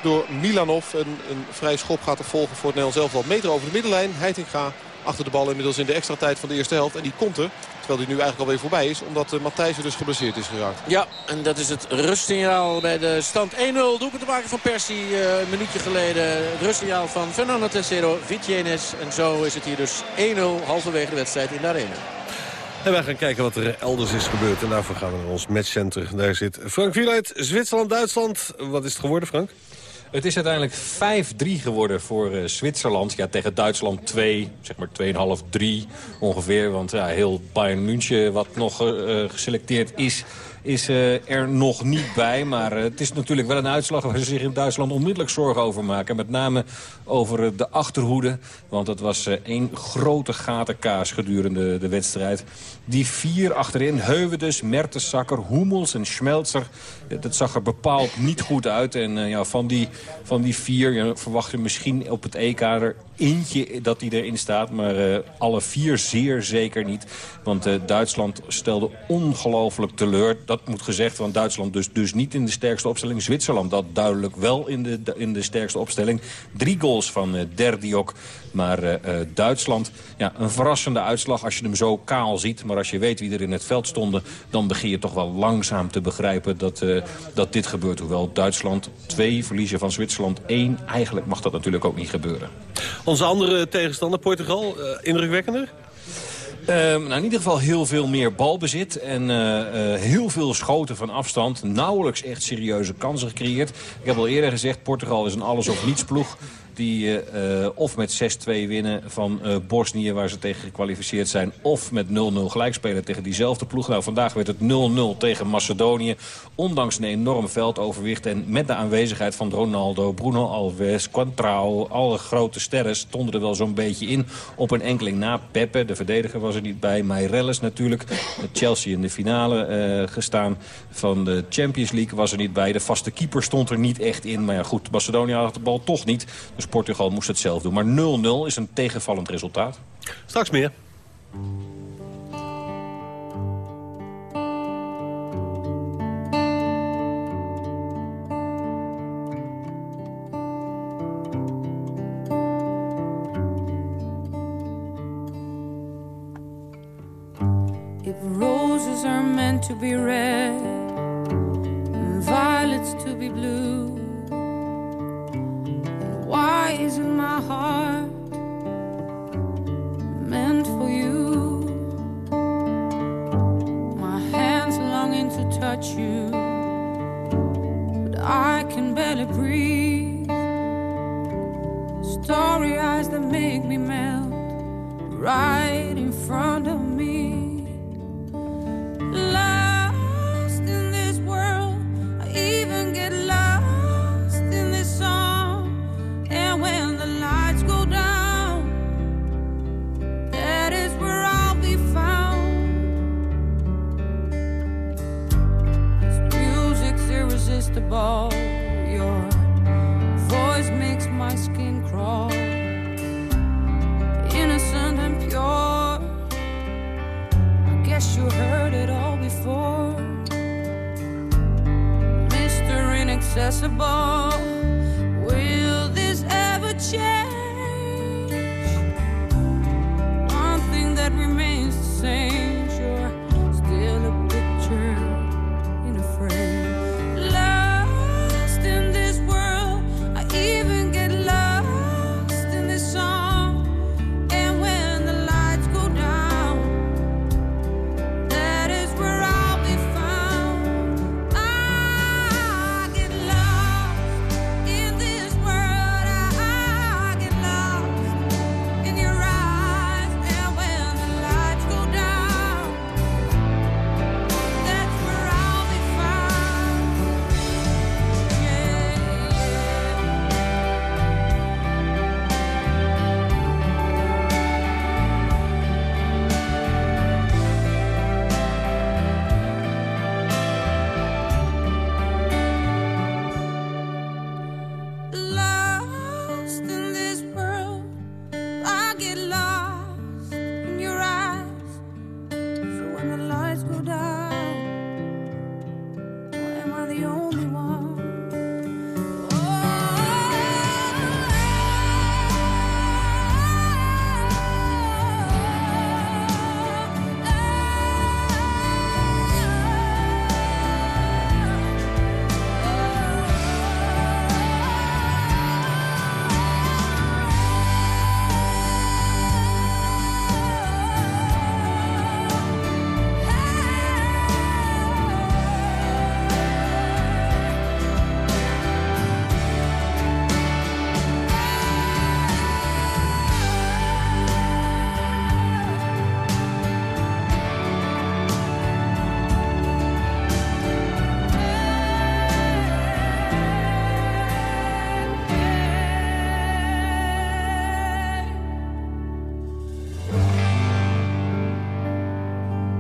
door Milanov. En een vrije schop gaat er volgen voor het Nederlands elftal. Meter over de middenlijn. Heitinga achter de bal inmiddels in de extra tijd van de eerste helft. En die komt er. Terwijl die nu eigenlijk alweer voorbij is. Omdat uh, Matthijs dus geblesseerd is geraakt. Ja, en dat is het rustsignaal bij de stand 1-0. Doelpunt te maken van Persie uh, een minuutje geleden. Het rustsignaal van Fernando Tessero, Vitienes. En zo is het hier dus 1-0 halverwege de wedstrijd in de arena. En wij gaan kijken wat er elders is gebeurd. En daarvoor gaan we naar ons matchcenter. Daar zit Frank Wieluid, Zwitserland-Duitsland. Wat is het geworden, Frank? Het is uiteindelijk 5-3 geworden voor uh, Zwitserland. Ja, tegen Duitsland 2, zeg maar 2,5, 3 ongeveer. Want ja, heel Bayern München, wat nog uh, geselecteerd is is uh, er nog niet bij. Maar uh, het is natuurlijk wel een uitslag waar ze zich in Duitsland onmiddellijk zorgen over maken. Met name over uh, de achterhoede. Want het was één grote gatenkaas gedurende de wedstrijd. Die vier achterin, Heuwedes, Mertensakker, Hummels en Schmelzer... dat zag er bepaald niet goed uit. En ja, van, die, van die vier verwacht je misschien op het EK er eentje dat die erin staat. Maar alle vier zeer zeker niet. Want Duitsland stelde ongelooflijk teleur dat moet gezegd, want Duitsland dus, dus niet in de sterkste opstelling. Zwitserland dat duidelijk wel in de, in de sterkste opstelling. Drie goals van uh, Derdiok. Maar uh, Duitsland, ja, een verrassende uitslag als je hem zo kaal ziet. Maar als je weet wie er in het veld stonden... dan begin je toch wel langzaam te begrijpen dat, uh, dat dit gebeurt. Hoewel Duitsland twee verliezen van Zwitserland één. Eigenlijk mag dat natuurlijk ook niet gebeuren. Onze andere tegenstander, Portugal, indrukwekkender? Uh, nou, in ieder geval heel veel meer balbezit en uh, uh, heel veel schoten van afstand. Nauwelijks echt serieuze kansen gecreëerd. Ik heb al eerder gezegd, Portugal is een alles-of-niets ploeg die uh, of met 6-2 winnen van uh, Bosnië... waar ze tegen gekwalificeerd zijn... of met 0-0 gelijk spelen tegen diezelfde ploeg. Nou, vandaag werd het 0-0 tegen Macedonië. Ondanks een enorm veldoverwicht en met de aanwezigheid van Ronaldo... Bruno Alves, Quantrao, alle grote sterren stonden er wel zo'n beetje in. Op een enkeling na Pepe, de verdediger was er niet bij. Mairelles natuurlijk, Chelsea in de finale gestaan van de Champions League was er niet bij. De vaste keeper stond er niet echt in. Maar ja, goed, Macedonië had de bal toch niet. Dus Portugal moest het zelf doen. Maar 0-0 is een tegenvallend resultaat. Straks meer. If roses are meant to be red and violets to be blue why isn't my heart meant for you? My hands longing to touch you, but I can barely breathe. Story eyes that make me melt right in front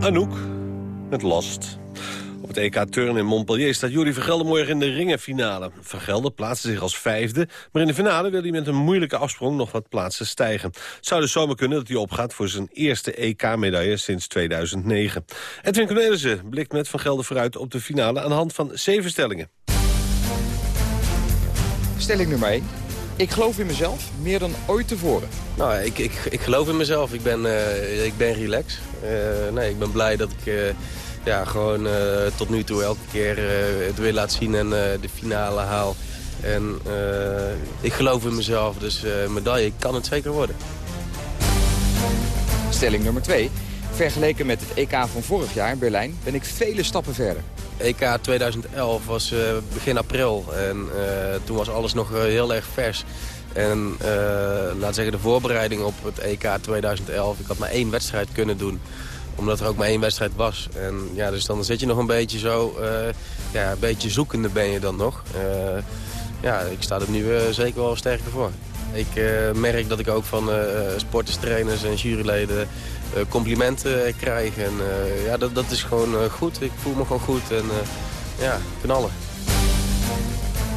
Anouk met Last. Op het EK Turn in Montpellier staat Jury Vergelder morgen in de ringenfinale. Vergelder plaatste zich als vijfde, maar in de finale wil hij met een moeilijke afsprong nog wat plaatsen stijgen. Het zou dus zomaar kunnen dat hij opgaat voor zijn eerste EK-medaille sinds 2009. Edwin Cornelissen blikt met Vergelder vooruit op de finale aan de hand van zeven stellingen. Stelling nummer 1. Ik geloof in mezelf meer dan ooit tevoren. Nou, ik, ik, ik geloof in mezelf. Ik ben, uh, ik ben relaxed. Uh, nee, ik ben blij dat ik uh, ja, gewoon tot nu toe elke keer het weer laat zien en de finale haal. En ik geloof in mezelf, dus medaille kan het zeker worden. Stelling nummer 2. Vergeleken met het EK van vorig jaar in Berlijn ben ik vele stappen verder. EK 2011 was uh, begin april en uh, toen was alles nog uh, heel erg vers. En laat zeggen de voorbereiding op het EK 2011, ik had maar één wedstrijd kunnen doen omdat er ook maar één wedstrijd was. En ja, dus dan zit je nog een beetje zo, ja, een beetje zoekende ben je dan nog. ja, ik sta er nu zeker wel sterker voor. Ik merk dat ik ook van sporters, trainers en juryleden complimenten krijg. En ja, dat, dat is gewoon goed. Ik voel me gewoon goed en ja, knallen.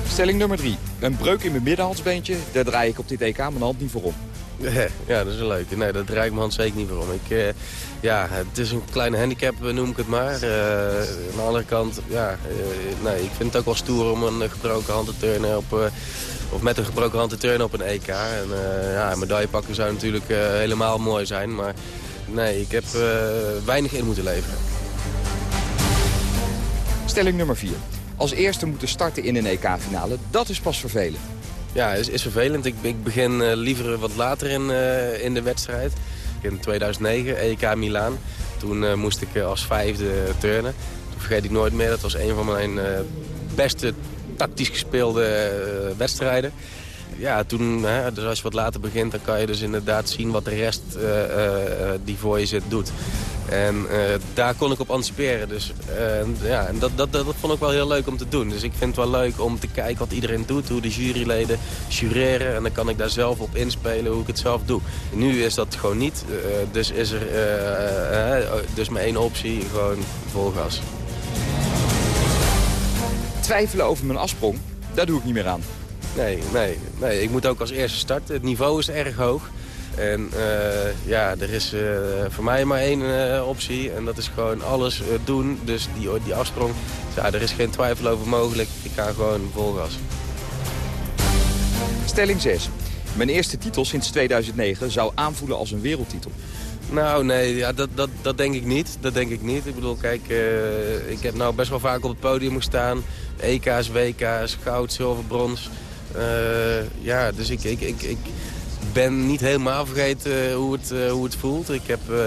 Stelling nummer drie. Een breuk in mijn middenhandsbeentje, daar draai ik op dit EK mijn hand niet voor om. Ja, dat is een leuke. Nee, daar draai ik mijn hand zeker niet voor om. Ik, uh, ja, het is een kleine handicap, noem ik het maar. Uh, aan de andere kant, ja, uh, nee, ik vind het ook wel stoer om een gebroken hand te turnen op... of met een gebroken hand te turnen op een EK. En ja, een medaille pakken zou natuurlijk helemaal mooi zijn. Maar nee, ik heb weinig in moeten leveren. Stelling nummer 4. Als eerste moeten starten in een EK-finale, dat is pas vervelend. Ja, is, is vervelend. Ik, ik begin uh, liever wat later in, uh, in de wedstrijd. In 2009, EK Milaan. Toen moest ik als vijfde turnen. Toen vergeet ik nooit meer. Dat was een van mijn beste tactisch gespeelde wedstrijden. Ja, toen, hè, dus als je wat later begint, dan kan je dus inderdaad zien wat de rest die voor je zit doet. En daar kon ik op anticiperen. Dus ja, en dat, dat, dat, vond ik wel heel leuk om te doen. Dus ik vind het wel leuk om te kijken wat iedereen doet. Hoe de juryleden jureren. En dan kan ik daar zelf op inspelen hoe ik het zelf doe. Nu is dat gewoon niet. Dus is er dus maar één optie. Gewoon volgas. Twijfelen over mijn afsprong, daar doe ik niet meer aan. Nee, nee, nee, ik moet ook als eerste starten. Het niveau is erg hoog. En uh, ja, er is uh, voor mij maar één uh, optie. En dat is gewoon alles doen. Dus die, die afsprong, ja, er is geen twijfel over mogelijk. Ik ga gewoon vol gas. Stelling 6. Mijn eerste titel sinds 2009 zou aanvoelen als een wereldtitel. Nou, nee, ja, dat, dat, dat denk ik niet. Dat denk ik niet. Ik bedoel, kijk, ik heb nou best wel vaak op het podium gestaan. EK's, WK's, goud, zilver, brons. Ja, dus ik, ik, ik, ik ben niet helemaal vergeten hoe het, uh, hoe het voelt. Ik heb uh,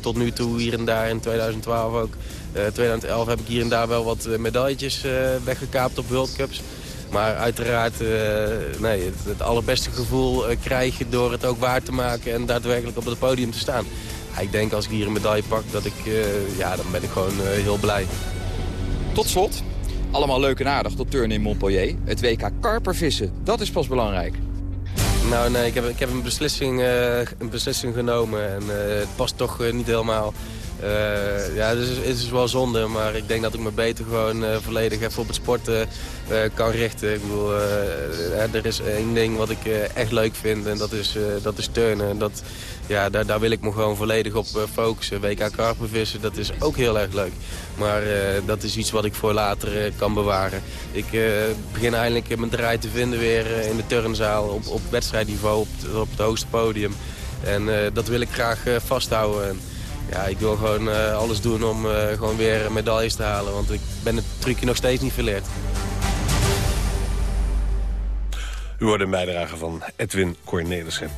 tot nu toe hier en daar in 2012 ook... 2011 heb ik hier en daar wel wat medailletjes weggekaapt op World Cups. Maar uiteraard, nee, het, allerbeste gevoel krijg je door het ook waar te maken... en daadwerkelijk op het podium te staan. ik denk als ik hier een medaille pak, dat ik, ja, dan ben ik gewoon heel blij. Tot slot, allemaal leuk en aardig tot turnen in Montpellier. Het WK karpervissen, dat is pas belangrijk. Nou nee, ik heb, ik heb een, beslissing, uh, een beslissing genomen en uh, het past toch uh, niet helemaal. ja, dus het is wel zonde, maar ik denk dat ik me beter gewoon volledig even op het sporten kan richten. Ik bedoel, er is één ding wat ik echt leuk vind en dat is, dat is turnen. En dat, ja, daar, daar wil ik me gewoon volledig op focussen. WK karpenvissen, dat is ook heel erg leuk. Maar uh, dat is iets wat ik voor later uh, kan bewaren. Ik begin eindelijk mijn draai te vinden weer in de turnzaal op, op wedstrijdniveau, op, op het hoogste podium. En dat wil ik graag vasthouden. En, ja, ik wil gewoon alles doen om gewoon weer medailles te halen. Want ik ben het trucje nog steeds niet verleerd. U hoort een bijdrage van Edwin Cornelissen.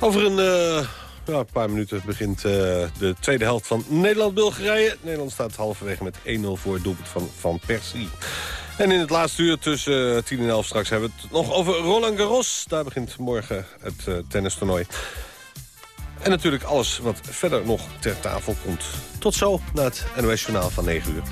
Over een ja, een paar minuten begint uh, de tweede helft van Nederland-Bulgarije. Nederland staat halverwege met 1-0 voor het doelpunt van Van Persie. En in het laatste uur tussen uh, 10 en 11 straks hebben we het nog over Roland Garros. Daar begint morgen het tennistoernooi. En natuurlijk alles wat verder nog ter tafel komt. Tot zo na het NOS Journaal van 9 uur.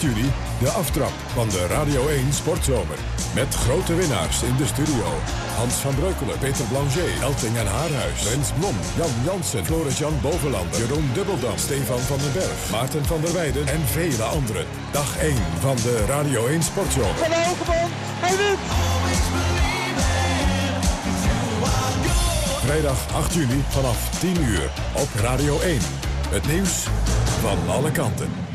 Vrijdag 8 juli, de aftrap van de Radio 1 Sportzomer. Met grote winnaars in de studio. Hans van Breukelen, Peter Blanger, Elting en Haarhuis, Rens Blom, Jan Jansen, Floris-Jan Bovenlander, Jeroen Dubbeldam, Stefan van den Berg, Maarten van der Weijden en vele anderen. Dag 1 van de Radio 1 Sportzomer. Van Hogebond, hij wint. Vrijdag 8 juli vanaf 10 uur op Radio 1. Het nieuws van alle kanten.